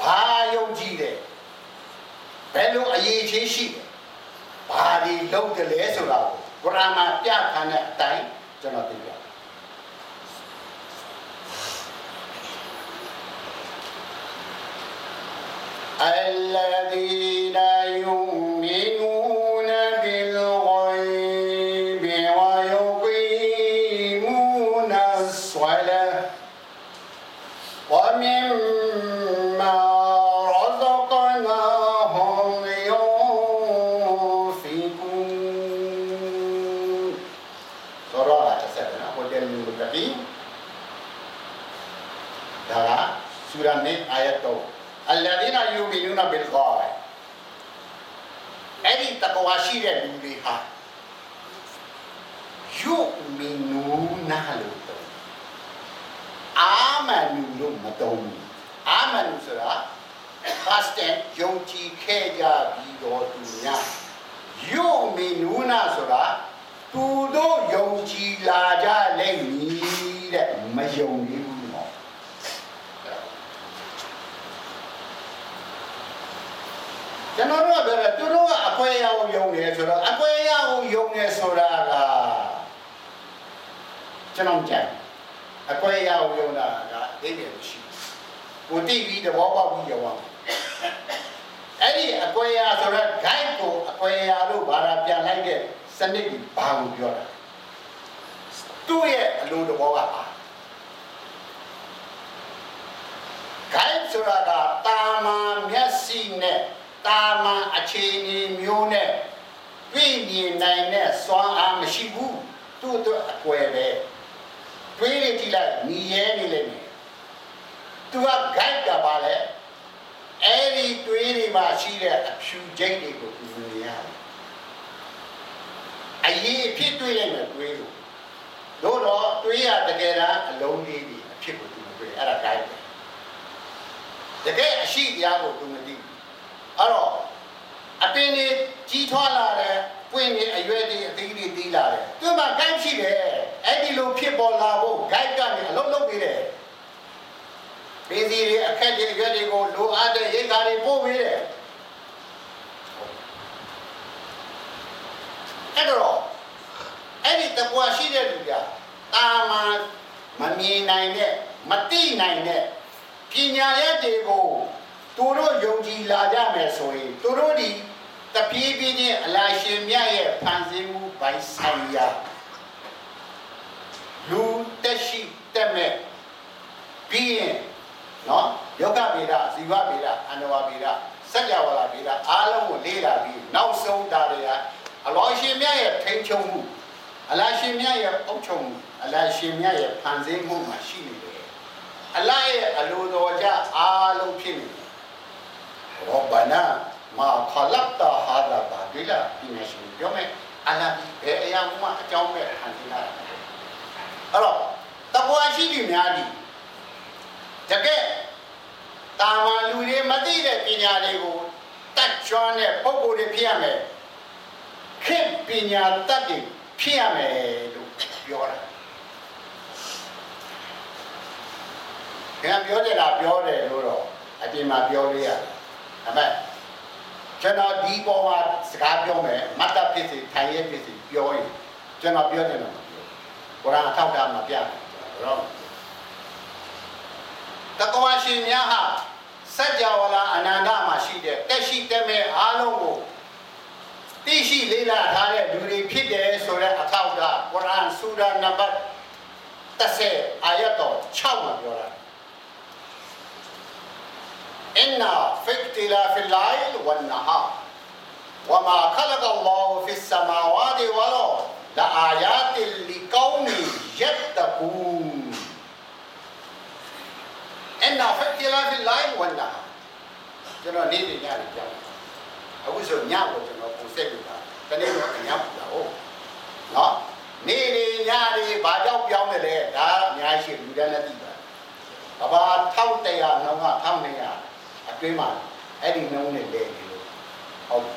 ဘာယုံကြည်တယ်ဘယ်လိုအရေးချင်းရှိတယ်ဘာဒီလုံးတယ်လဲဆိုတာကိုကုရ်အာန်မှာပြခန်းတဲ့အတိုင်းကျွန်တော်သိပြအလ္လာဒီနာယူ တကွာရှိတဲ့လူတွေဟာယုမီနူနာလို့တော့အာမနူလို့မတုံးဘူးအာမနူဆိုတာ past tense ယုံကြည်ခဲ့ကြပြီးတော့သူများယုမီနူနာဆိုတာသူတို့ယုံကြည်လာကြလိမ့်မည်တဲ့မယုံဘူးနော် ကျွန်တော်တို့ကပြောတယ်သူတို့ကအခွဲအရောက်ယုံနေဆိုတော့အခွဲအရောက်ယုံနေဆိုတာကကျွန်တော်ကြိုက်အခွဲအရောက်ယုံတာကအင်းတယ်ရှိကိုတိပြီးတဘောပေါက်ပြီးယုံအောင်အဲ့ဒီအခွဲအရောက်ဆိုတော့ guide ကိုအခွဲအရောက်လို့ဘာသာပြန်လိုက်တဲ့စနစ်ကြီးဘာကိုပြောတာသူ့ရဲ့အလိုတဘောကပါ guide ဆိုတာကတာမာမျက်စိနဲ့ တာမန်အခြေအနေမျိုးနဲ့တွေ့မြင်နိုင်တဲ့စွမ်းအားမရှိဘူးသူ့အတွက်အကွယ်ပဲတွေးရကြည့်လိုက်ညီရဲနေလိမ့်မယ်သူက guide ကပါလေအဲ့ဒီတွေးတွေမှာရှိတဲ့အဖြူကျိတ်တွေကိုသူမြင်ရတယ်အရေးအဖြစ်တွေးလိုက်မယ်တွေးလို့တို့တော့တွေးရတကယ်တမ်းအလုံးလေးကြီးအဖြစ်ကိုသူမတွေးအဲ့ဒါတိုင်းပဲတကယ်အရှိတရားကိုသူမသိဘူး အဲ့တော့အပင်တွေကြီးထွားလာတယ်ပွင့်နေအရွယ်တွေအသေးတွေတီးလာတယ်သူမှ guide ရှိတယ်အဲ့ဒီလိုဖြစ်ပေါ်လာဖို့ guide ကနေအလုံးလုံးပေးတယ်ပင်စီတွေအခက်တွေအရွယ်တွေကိုလိုအပ်တဲ့ရိတ်ခါတွေပို့ပေးတယ်အဲ့တော့အဲ့ဒီတပွားရှိတဲ့လူကတာမန်မမြင်နိုင်တဲ့မသိနိုင်တဲ့ပညာရည်တွေကို သူတို့ယုံကြည်လာကြမယ်ဆိုရင်သူတို့ဒီတပြေးပြေးချင်းအလာရှင်မြတ်ရဲ့ဖန်ဆင်းမှုဘိုင်းဆိုင်ရာလူတက်ရှိတက်မဲ့ပြီးရင်နော်ယောဂဗေဒဇီဝဗေဒအန္တဝဗေဒစัจ java ဗေဒအားလုံးကိုလေ့လာပြီးနောက်ဆုံးတာတွေကအလောရှင်မြတ်ရဲ့ထိန်ချုံမှုအလာရှင်မြတ်ရဲ့အုပ်ချုပ်မှုအလာရှင်မြတ်ရဲ့ဖန်ဆင်းမှုမှာရှိနေတယ်အလာရဲ့အလိုတော်ကြအားလုံးဖြစ်နေတယ် ရောဘနာမာခလတ်တာဟာလာဘာဒီလာဒီမရှင်ပြောမယ်အလာဘယ်အရာမှအကြောင်းမဲ့ဟန်တင်လာတယ်အဲ့တော့တပွားရှိသူများဒီတကယ်တာမန်လူတွေမသိတဲ့ပညာတွေကိုတတ်ကျွမ်းတဲ့ပုံကိုယ်တွေဖြစ်ရမယ်ခေပညာတတ်တွေဖြစ်ရမယ်လို့ပြောတာခင်ဗျပြောတယ်လားပြောတယ်လို့တော့အပြင်မှာပြောလို့ရတယ် ဒါပေမဲ့ကျွန်တော်ဒီပေါ်မှာစကားပြောမယ်မတ်တပ်ဖြစ်စီထိုင်ရဲဖြစ်စီပြောရင်ကျွန်တော်ပြောတယ်လို့မပြောကုရ်အာန်အထောက်အထားမှာပြတယ်တော့တကွာရှင်များဟာစัจ java လာအနန္တမှာရှိတဲ့တက်ရှိတက်မဲ့အားလုံးကိုသိရှိလေးလာထားတဲ့လူတွေဖြစ်တယ်ဆိုတဲ့အထောက်အထားကုရ်အာန်ဆူရာနံပါတ်30အာယတ်တော်6မှာပြောတာ إن في اختلاف الليل والنهار وما خلق الله في السماوات والأرض لآيات لقوم يتقون إن في اختلاف الليل والنهار ကျွန်တော်နေ့ညညကြောက်အခုဆိုညကိုကျွန်တော်ပုံဆက်ပြတာတနေ့တော့ညပူတာဟုတ်နော်နေ့နေ့ညနေ့ဘာကြောင့်ပြောင်းနေလဲဒါအများရှိလူတန်းနဲ့သိပါဘာဘာ1100နှောင်းက1200 အတွင်းမှာအဲ့ဒီနှုံးနဲ့လဲနေလို့ဟုတ်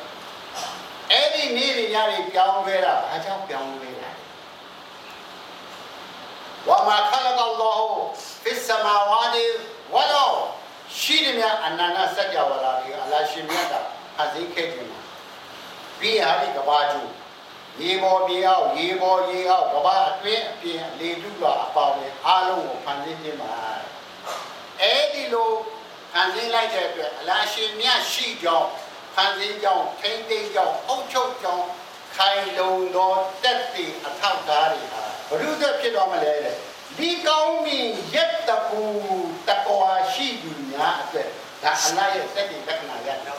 အဲ့ဒီနေ့ညနေ့ပြောင်းလဲတာဘာကြောင့်ပြောင်းလဲတာဝါမာခလကလ္လာဟူဖစ်ဆမာဝါဒီဝါလောရှိတယ်များအနန္တစัจ java လာတွေအလာရှင်မြတ်ကဖန်ဆင်းခဲ့ခြင်းမှာပြီးရပြီကဘာကျူရေပေါ်ပြေအောင်ရေပေါ်ရေအောင်ကဘာအတွင်းအပြင်လေတုကအပေါင်းနဲ့အားလုံးကိုဖန်ဆင်းခြင်းမှာအဲ့ဒီလို ဖန်ဆင်းလိုက်တဲ့အတွက်အလာရှင်မြတ်ရှိကြောင်းဖန်ဆင်းကြောင်းထိမ့်သိမ်းကြောင်းအုပ်ချုပ်ကြောင်းခိုင်လုံသောတက်တည်အထောက်သားတွေဟာဘုရုသက်ဖြစ်တော်မလဲတဲ့ဒီကောင်းမြင်ရက်တကူတကွာရှိသူများအတွက်ဒါအလားရဲ့တက်တည်လက္ခဏာရတာ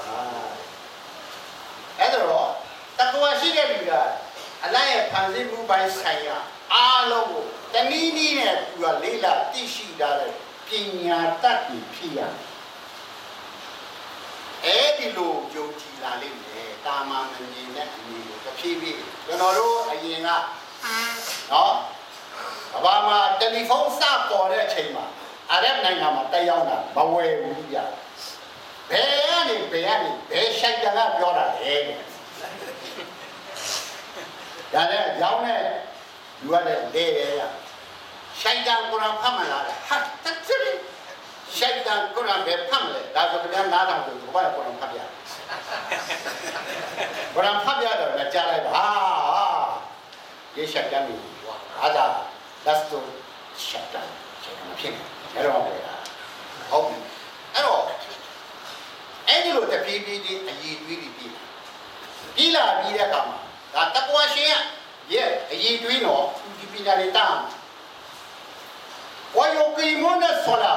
အဲ့တော့တကွာရှိတဲ့လူကအလားရဲ့ဖန်ဆင်းမှုပိုင်းဆိုင်ရာအားလုံးကိုတနည်းနည်းနဲ့သူကလေးလာသိရှိတာတဲ့ပညာတတ်ပြီးဖြစ်ရတယ် အဲ့ဒီလိုယုံကြည်လာလိမ့်မယ်တာမန်အမြင်နဲ့အမြင်ကိုတစ်ဖြည်းဖြည်းကျွန်တော်တို့အရင်ကနော်ဘာမှတယ်လီဖုန်းစပေါ်တဲ့အချိန်မှာအာရပ်နိုင်ငံမှာတက်ရောက်တာမဝယ်ဘူးပြဘယ်ကနေဘယ်ကနေဘယ်ဆိုင်ကပြောတာလဲတဲ့ဒါနဲ့ရောင်းတဲ့လူကလည်းလေတယ်ရဆိုင်ကကုရ်အာန်ဖတ်မှလာတယ်ဟာတက်ချင် ရှိုက်တန်ကုရ်အာန်ပဲဖတ်မလဲဒါဆိုပြန်နားထောင်ဆိုဘာလဲကုရ်အာန်ဖတ်ပြကုရ်အာန်ဖတ်ပြတော့လည်းကြားလိုက်ပါဟာရေရှိုက်တန်ပြီဟာဒါ that's the shutdown ချိန်မှာဖြစ်နေအဲ့တော့ပဲဟုတ်ပြီအဲ့တော့အဲ့ဒီလိုတပြေးပြေးချင်းအည်တွေးပြီးပြီးပြီးလာပြီးတဲ့အခါမှာဒါတကွာရှင်ရဲ့အည်တွေးတော့ဒီပညာလေးတာဝါယောကိမွန်တဲ့ဆောလာ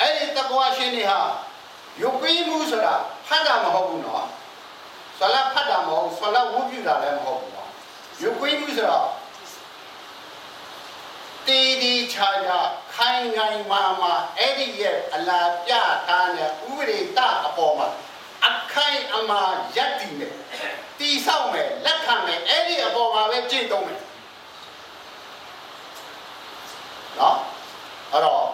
အဲ့ဒီတကွာရှင်တွေဟာယုတ်ကိမှုဆိုတာဖတ်တာမဟုတ်ဘူးနော်ဆလာဖတ်တာမဟုတ်ဆလာဝုပြူတာလည်းမဟုတ်ဘူးနော်ယုတ်ကိမှုဆိုတာတီတီချာချာခိုင်ခိုင်မာမာအဲ့ဒီရဲ့အလာပြထားတဲ့ဥပဒေတအပေါ်မှာအခိုင်အမာယက်တည်နေတီတီဆောက်မယ်လက်ခံမယ်အဲ့ဒီအပေါ်မှာပဲကြင့်သုံးမယ်နော်အဲ့တော့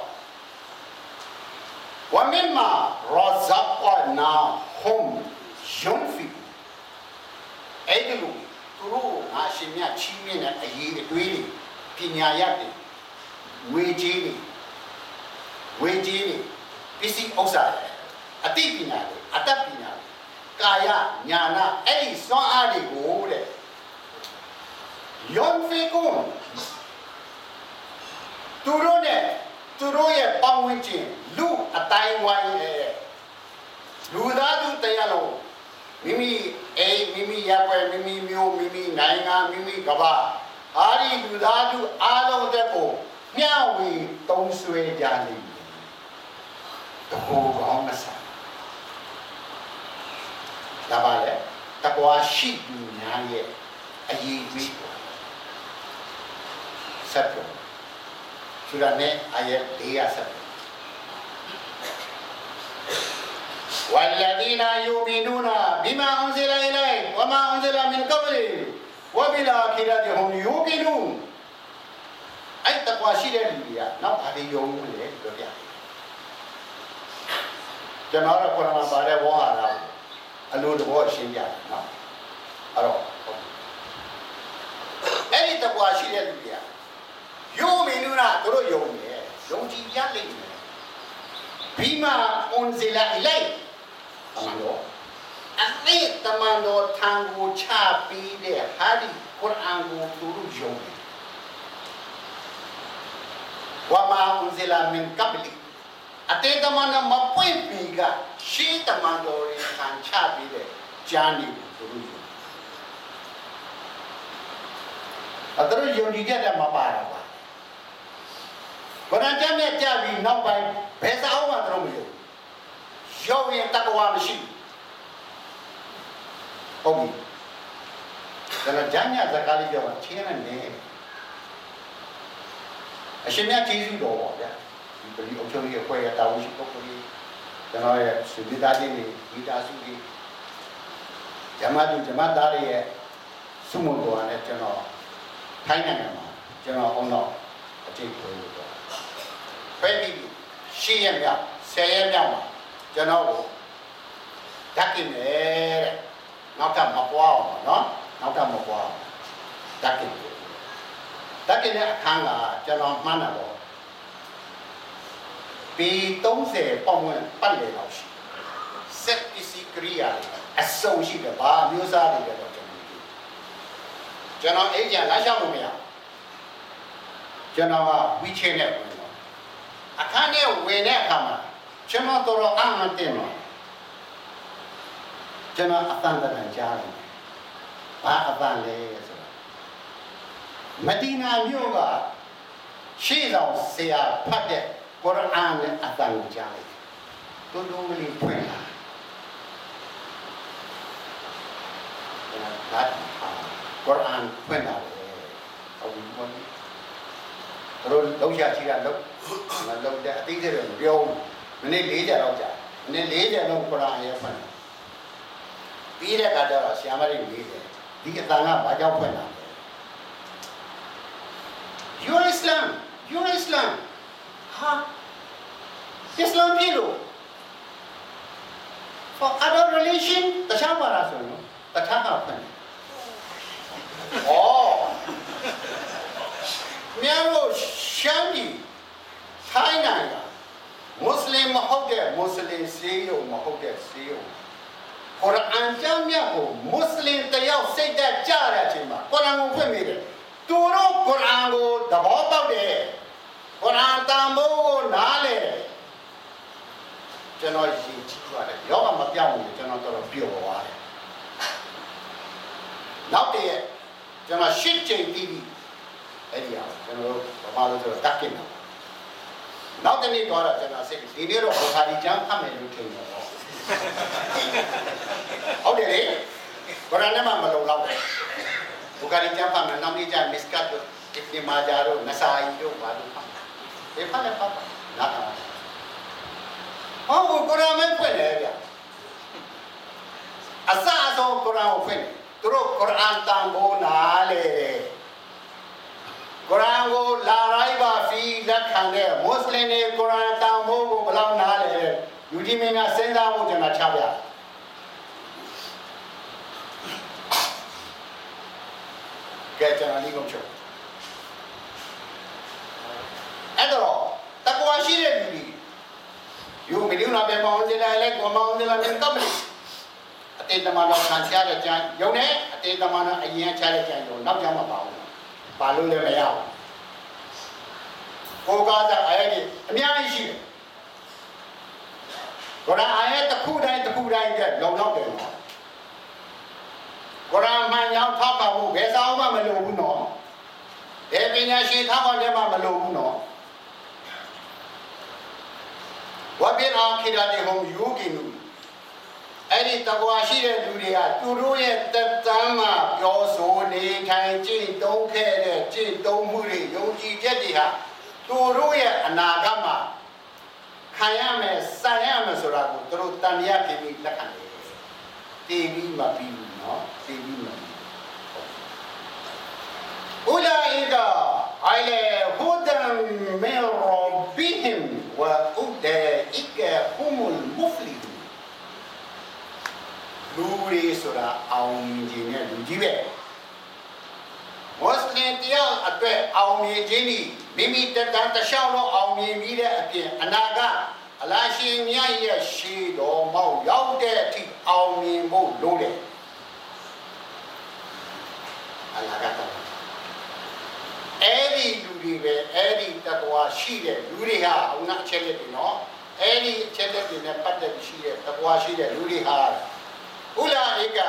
ဝမင်မာရာဇာကနာဟွမ်ယွန်ဖီအဲ့ဒီလိုသူတို့ငါရှင်မြတ်ချီးမြှင့်တဲ့အရေးအတွေးတွေပညာရတွေဝေကြီးတွေဝေကြီးတွေပစ္စည်းဥစ္စာတွေအတိပညာတွေအတတ်ပညာတွေကာယညာနာအဲ့ဒီစွမ်းအားတွေကိုတဲ့ယွန်ဖီကွန်သူတို့နဲ့ သူတို့ရဲ့ပတ်ဝန်းကျင်လူအတိုင်းဝိုင်းရဲ့လူသားသူတရားလုံးမိမိအိမ်မိမိရပ်ွယ်မိမိမျိုးမိမိနိုင်ငံမိမိကမ္ဘာအားဒီလူသားသူအားလုံးတဲ့ကိုမျှဝေသုံးဆွဲကြလိမ့်မယ်တဘောကောင်းမဆန်ဒါပါလေတကွာရှိသူများရဲ့အရေးကြီးဆက်ပြော ဆိုတာနဲ့အာယတ်၄ရဆက်ဝလ္လဒီနာယူမီနူနာဘီမာအွန်ဇီလာအိလိုင်ဝမာအွန်ဇီလာမင်ကဘလီဝဘီလာခီရာတီဟွန်ယူကီနူအဲ့တကွာရှိတဲ့လူတွေကနောက်ဘာတွေယုံဘူးလဲပြောပြကျွန်တော်ကကုရ်အာန်ပါတဲ့ဝါဟာရအလိုတော်ရှင်းပြတယ်နော်အဲ့တော့အဲ့ဒီတကွာရှိတဲ့လူတွေက ယုံမင်းနူနာတို့ယုံတယ်ယုံကြည်ရလိမ့်မယ်ဘီမာအွန်ဇီလာအလိုက်တမန်တော်အဲ့ဒီတမန်တော်ထံကိုချပြီးတဲ့ဟာဒီကုရ်အာန်ကိုသူတို့ယုံတယ်ဝမာအန်ဇီလာမင်ကဘလီအတေတမန်တော်မပွင့်ပြီကရှေးတမန်တော်တွေထံချပြီးတဲ့ဂျာနီကိုသူတို့ယုံအတရယုံကြည်တဲ့မှာပါတာပါ ဘုရားကျမ်းမြတ်ကြပြီးနောက်ပိုင်းဘယ်စာအုပ်မှသူတို့မယုံရောက်ရင်တက္ကဝမရှိဟုတ်ပြီဒါတော့ဂျမ်းညဇကားလေးပြောတာချင်းနဲ့နေအရှင်မြတ်ကျေးဇူးတော်ပါဗျာဒီပလီအုပ်ချုပ်ရေးအဖွဲ့ရတာဝန်ရှိပုဂ္ဂိုလ်ကြီးကျွန်တော်ရဲ့သုဒိတာချင်းတွေဒီတာစုကြီးဂျမတ်သူဂျမတ်သားတွေရဲ့စုမုံတော်နဲ့ကျွန်တော်ထိုင်းနိုင်ငံမှာကျွန်တော်အောင်တော့အကျိတ်ကို ဖိတ်ပြီးရှိရမြောက်ဆယ်ရမြောက်မှာကျွန်တော်ကိုဓာတ်ခင်မယ်တဲ့နောက်ထပ်မပွားအောင်ပါနော်နောက်ထပ်မပွားအောင်ဓာတ်ခင်ဓာတ်ခင်ရဲ့အခန်းကကျွန်တော်မှန်းတာပေါ့ပေ30ပေါင်ဝင်ပတ်လေလောက်ရှိစက်ပစ္စည်းကရိယာအစုံရှိတယ်ဗာမျိုးစားတွေလည်းတော့ကျွန်တော်ကျွန်တော်အိမ်ကျန်လမ်းလျှောက်လို့မရကျွန်တော်ကဝီချဲနဲ့ အခန်းထဲဝင်တဲ့အခါမှာကျွန်တော်တော်အမှန်တင်တော့ကျွန်တော်အတန်တန်ကြားတယ်ဘာအတန်လဲဆိုတော့မဒီနာမြို့ကရှေ့ဆောင်ဆရာဖတ်တဲ့ကုရ်အာန်နဲ့အတန်ကိုကြားလိုက်တူတူလေးဖွင့်လာဒါကုရ်အာန်ဖွင့်လာတယ်ဟုတ်ပြီဘောတို့လောက်ရချီကလောက် မလောက်တဲ့အသေးစိတ်တော့ပြောဘူးမိနစ်40လောက်ကြာမိနစ်40လောက်ကုရ်အာန်ရဲ့ဖွင့်တယ်ပြီးတဲ့အခါကျတော့ဆရာမတွေ40ဒီအတန်ကဘာကြောင့်ဖွင့်တာလဲ You are Islam You are Islam ဟာ Islam ပြီလို့ For other religion တခြားပါလားဆိုရင်တခြားကဖွင့်တယ်ဩမြန်လို့ရှမ်းပြည် ထိုင်းနိုင်ငံမွတ်စလင်မဟုတ်တဲ့မွတ်စလင်စေးရုံမဟုတ်တဲ့စေးရုံကုရ်အာန်ကျမ်းမြတ်ကိုမွတ်စလင်တယောက်စိတ်သက်ကြတဲ့အချိန်မှာကုရ်အာန်ကိုဖွင့်မိတယ်သူတို့ကုရ်အာန်ကိုသဘောပေါက်တယ်ကုရ်အာန်တန်ဖိုးကိုနားလေတယ်ကျွန်တော်ရည်ကြည့်ရတယ်ယောဂမပြောင်းဘူးကျွန်တော်တော်တော်ပျော်သွားတယ်နောက်တည့်ကျွန်တော်ရှစ်ချိန်ပြီးပြီအဲ့ဒီအောင်ကျွန်တော်ဘာမှလို့ဆိုတော့တတ်กินတာ နောက်တနေ့တော့ကျွန်တော်စိတ်ဒီနေ့တော့ဘူခါဒီကျမ်းဖတ်မယ်လို့ထင်တယ်ဟုတ်တယ်လေဘရဏမမလုံလောက်ဘူခါဒီကျမ်းဖတ်မယ်နောက်နေ့ကျမစ္စကတ်တို့ဒီမာဂျာတို့နဆာအီတို့ဘာလို့ဖတ်ဒီဖတ်လည်းဖတ်ပါနားထောင်ဟောကုရ်အာန်မဲ့ဖွင့်တယ်ဗျအစအဆုံးကုရ်အာန်ကိုဖွင့်တယ်သူတို့ကုရ်အာန်တန်ဖိုးနားလေတယ် ကုရ်အာန်ကိုလာရိုက်ပါဖီလက်ခံတဲ့မွတ်စလင်တွေကုရ်အာန်တန်ဖိုးကိုဘယ်လောက်နားလေလဲလူကြီးမင်းများစဉ်းစားဖို့ကျွန်တော်ချပြကဲကျွန်တော်ဒီကုန်ချုပ်အဲ့တော့တကွာရှိတဲ့လူကြီးယူမီလီယံပဲပေါင်းစလာလဲကောမောင်းစလာမင်းကမ္ဘာအတေတမတော်ခံချတဲ့ကြံယုံနဲ့အတေတမတော်အရင်ချတဲ့ကြံယုံနောက်ကြမှာပါဘူး ပါလို့လည်းမရဘူးကိုကားတဲ့အဲ့ဒီအများကြီးရှိတယ်ကုရ်အာန်ရဲ့တစ်ခုတိုင်းတစ်ခုတိုင်းကလုံလောက်တယ်နော်ကုရ်အာန်မှန်ရောက်ထောက်ပါဖို့ဘယ်စာအုပ်မှမလိုဘူးနော်ဘယ်ပညာရှင်ထောက်ပါလည်းမလိုဘူးနော်ဝဘင်အာခိရာတေဟောယူကီနူ အဲ့ဒီတကွာရှိတဲ့လူတွေကသူတို့ရဲ့တက်တမ်းမှာပြောဆိုနေထိုင်ကြည့်တုံးခဲ့တဲ့ကြည့်တုံးမှုတွေယုံကြည်ချက်တွေဟာသူတို့ရဲ့အနာဂတ်မှာခံရမယ်စိုင်ရမယ်ဆိုတာကိုသူတို့တန်မြတ်ဖြစ်ပြီးလက်ခံတယ်တည်ပြီးမှပြီးဘူးနော်တည်ပြီးမှဥလာအီကာအိုင်လေဟူဒန်မေရောဘီဟင်ဝဥဒေအီကာဟူမုလ်မုဖလီ လူရီဆိုတာအောင်မြင်ခြင်းနဲ့လူကြီးပဲမွတ်စလင်တယောက်အတွက်အောင်မြင်ခြင်းဤမိမိတတန်တလျှောက်တော့အောင်မြင်ပြီးတဲ့အပြင်အနာကအလားရှင်မြတ်ရဲ့ရှေးတော်မောက်ရောက်တဲ့အထိအောင်မြင်ဖို့လိုတယ်အလားကတော့အဲ့ဒီလူတွေပဲအဲ့ဒီတကွာရှိတဲ့လူတွေဟာအုံနာအချက်လက်တွေနော်အဲ့ဒီအချက်လက်တွေနဲ့ပတ်သက်ပြီးရှိတဲ့တကွာရှိတဲ့လူတွေဟာ ဥလာဧက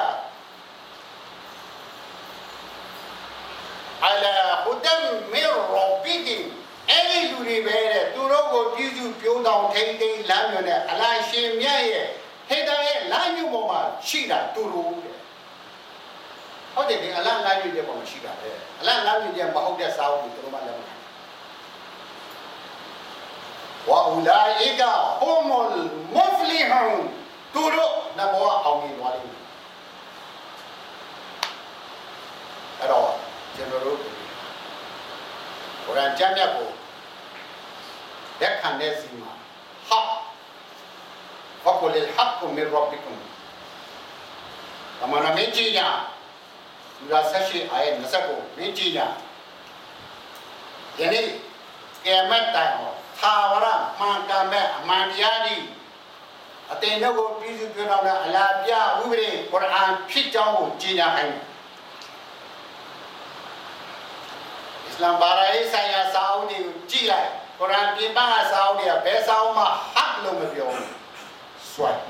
على هدى من ربهم အဲ့ဒီလူတွေပဲတဲ့သူတို့ကိုပြုစုပြုံးတောင်ထိမ့်သိမ်းလမ်းမျိုးနဲ့အလားရှင်မြတ်ရဲ့ဟိတရဲ့လမ်းမျိုးပေါ်မှာရှိတာသူတို့တဲ့ဟုတ်တယ်ဒီအလားလမ်းမျိုးရဲ့ပေါ်မှာရှိတာလေအလားလမ်းမျိုးရဲ့မဟုတ်တဲ့စာအုပ်ကိုသူတို့မှလည်းမခံဝအူလာအိကဟူမုလ်မုဖလီဟန် သူတို့နဘောအောင်မြင်သွားလိမ့်မယ်အဲ့တော့ကျွန်တော်တို့ကုရ်အာန်ကျမ်းမြတ်ကိုလက်ခံတဲ့စီမှာဟာဖကုလ်ဟက်ကုမီရဘ်ဘီကုမ်အမနာမင်းကြီးညာလူလာဆက်ရှိအာရဲ့20ကိုမင်းကြီးညာယနေ့ကဲမတ်တိုင်အောင်သာဝရမှန်ကန်မဲ့အမှန်တရားဒီ အတင်တို့ကိုပြည်စုပြောတော့တဲ့အလားပြဝိပရိကုရ်အာန်ဖြစ်ကြောင်းကိုကြီးညာခိုင်းတယ်အစ္စလာမ်ဘာသာရေးဆိုင်ရာစာအုပ်တွေကိုကြည့်လိုက်ကုရ်အာန်ပြင်ပကစာအုပ်တွေကဘယ်စာအုပ်မှဟတ်လို့မပြောဘူးဆွိုင်း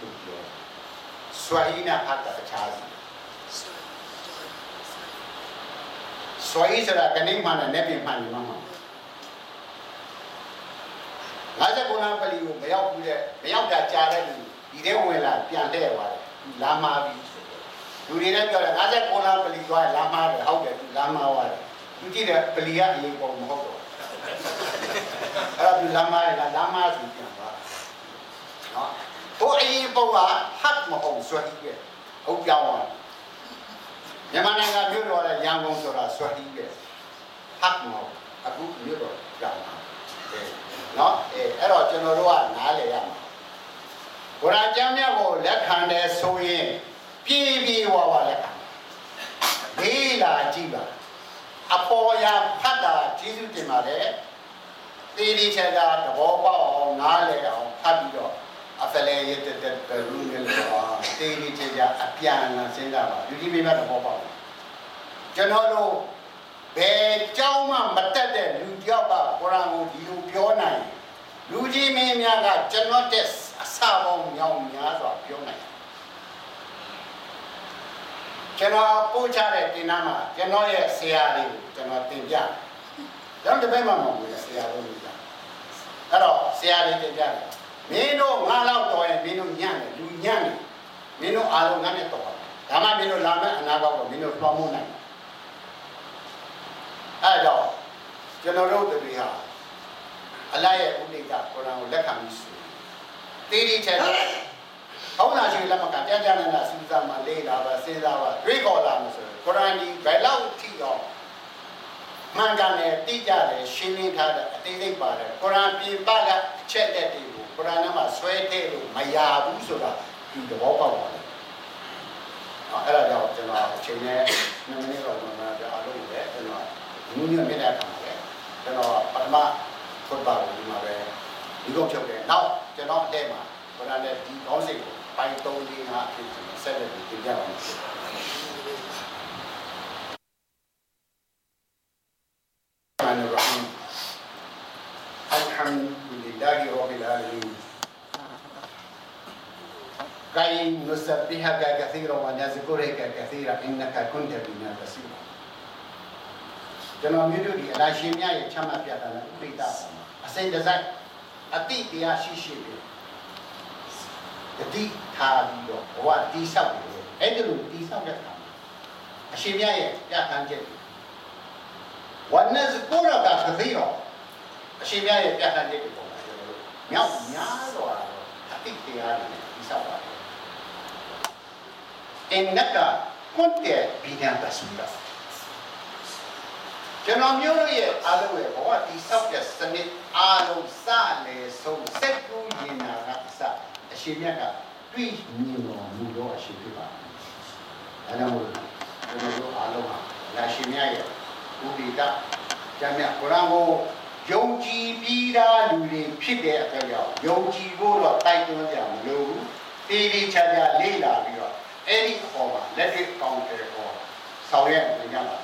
လို့ပြောဆွိုင်းနဲ့ဟတ်တာတခြားစီဆွိုင်းဆိုတာကနေမှနဲ့နေပြင်မှနေမှာ မှာငါးချက်ကုရ်အာန်ပလီကိုမရောက်ဘူးတဲ့မရောက်တာကြားတဲ့လူဒီထဲဝင်လာပြန်လှည့်သွားတယ်လာမာပြီလူတွေလည်းပြောတယ်ငါးချက်ကုရ်အာန်ပလီသွားလာမာတယ်ဟုတ်တယ်သူလာမာသွားတယ်သူကြည့်တယ်ပလီကအရင်ပုံမဟုတ်တော့အဲ့ဒါသူလမ်းမရကလမ်းမဆိုပြန်သွားနော်ဟိုအရင်ပုံကဟတ်မဟုတ်ဆွဲကြီးပဲဟုတ်ပြောင်းသွားမြန်မာနိုင်ငံမြို့တော်ရဲ့ရန်ကုန်ဆိုတာဆွဲကြီးပဲဟတ်မဟုတ်အခုမြို့တော်ပြောင်း သွားတယ်နော်အဲအဲ့တော့ကျွန်တော်တို့ကနားလည်ရမှာဘုရားကျမ်းမြတ်ကိုလက်ခံတယ်ဆိုရင်ပြည်ပြည်ဝါဝါလက်ခံလေးလာကြည့်ပါအပေါ်ရဖတ်တာကျေးဇူးတင်ပါတယ်သေဒီချာတာသဘောပေါက်အောင်နားလည်အောင်ဖတ်ပြီးတော့အဖလေရတဲ့တဲ့ဘရူးနဲ့တော့သေဒီချာတာအပြန်လာစဉ်းစားပါလူကြီးမိမသဘောပေါက်ကျွန်တော်တို့ ဘယ်ကြောင်းမှမတက်တဲ့လူတယောက်ကကုရ်အာန်ကိုဒီလိုပြောနိုင်လူကြီးမင်းများကကျွန်တော်တဲ့အစာပေါင်းမြောင်များစွာပြောနိုင်ကျွန်တော်ပို့ချတဲ့တင်နာမှာကျွန်တော်ရဲ့ဆရာတွေကိုကျွန်တော်တင်ပြတယ်။ကျွန်တော်တပည့်မှမဟုတ်ဘူးဆရာတို့က။အဲ့တော့ဆရာတွေတင်ပြတယ်။မင်းတို့ငါလောက်တော်ရင်မင်းတို့ညံ့တယ်လူညံ့တယ်။မင်းတို့အားလုံးငါနဲ့တော်တယ်။ဒါမှမင်းတို့လာမယ့်အနာဂတ်ကိုမင်းတို့လွှမ်းမိုးနိုင်တယ်။ အဲ့တော့ကျွန်တော်တို့တွေဟာအလတ်ရဲ့ဥဒိကကုရ်အာန်ကိုလက်ခံပြီးဆိုတေးတိချက်ခေါင်းလာရှိလက်မကပြန်ပြန်နဲ့စူးစမ်းမှလေးလာပါစဉ်းစားပါတွေးခေါ်လာမှဆိုကုရ်အာန်ဒီဘယ်လောက်ထိအောင်မှန်ကန်တယ်တိကျတယ်ရှင်းလင်းထားတဲ့အသေးစိတ်ပါတယ်ကုရ်အာန်ပြင်ပကအချက်လက်တွေကိုကုရ်အာန်ထဲမှာဆွဲထည့်လို့မရဘူးဆိုတာဒီသဘောပေါက်ပါတယ်အဲ့ဒါကြောင့်ကျွန်တော်အချိန်နဲ့နည်းနည်းတော့ကျွန်တော်အားလုံးပဲကျွ န်တော်နည်းနည်းမြင်တဲ့အခါမှာပဲကျွန်တော်ပထမဖွင့်ပါလို့ဒီမှာပဲဒီကုန်းချုပ်တယ်နောက်ကျွန်တော်အတဲ့မှာဘုရားနဲ့ဒီကောင်းစိတ်ကိုပိုင်း3 4 5အဖြစ်ဆက်လက်ပြီးပြင်ပြပါမယ်။ الحمد لله رب العالمين كي نسبحك كثيرا ونذكرك كثيرا انك كنت بنا بصيرا ကျွန်တော်မျိုးတို့ဒီအလားရှင်မြတ်ရဲ့ချမ်းသာပြတာနဲ့ဥပိ္ပတာအစိမ့်တစိုက်အတိတရားရှိရှိပြီးတတိထားပြီးတော့ဘဝတိဆောက်တယ်အဲ့ဒီလိုတိဆောက်တဲ့အခါမှာအရှင်မြတ်ရဲ့ပြဋ္ဌာန်းချက်တွေဝနဇကုရကသတိရောအရှင်မြတ်ရဲ့ပြဋ္ဌာန်းချက်တွေပေါ်မှာကျွန်တော်တို့မြောက်များစွာအတိတရားတွေတိဆောက်ပါတယ်အင်နကကွတ်တဲ့ဘီဒံပစူလာ ကျွန်တော်မျိုးတို့ရဲ့အားလုံးရဲ့ဘဝတိဆောက်တဲ့စနစ်အားလုံးစလေဆုံးစက်ကူရင်နာကအစအရှင်မြတ်ကတွေ့မြင်တော်မူသောအရှင်ဖြစ်ပါတယ်။အဲဒါမို့ကျွန်တော်တို့အားလုံးဟာလာရှင်မြတ်ရဲ့ဥဒိတကျမ်းမြတ်ကုရ်အာန်ကိုယုံကြည်ပြီးသားလူတွေဖြစ်တဲ့အတွက်ကြောင့်ယုံကြည်ဖို့တော့တိုက်တွန်းကြမလို့ဘူး။တေးသေးချာချာလေ့လာပြီးတော့အဲ့ဒီအပေါ်မှာလက်တွေ့ကောင်းတယ်ဟောဆောင်ရွက်နေကြပါ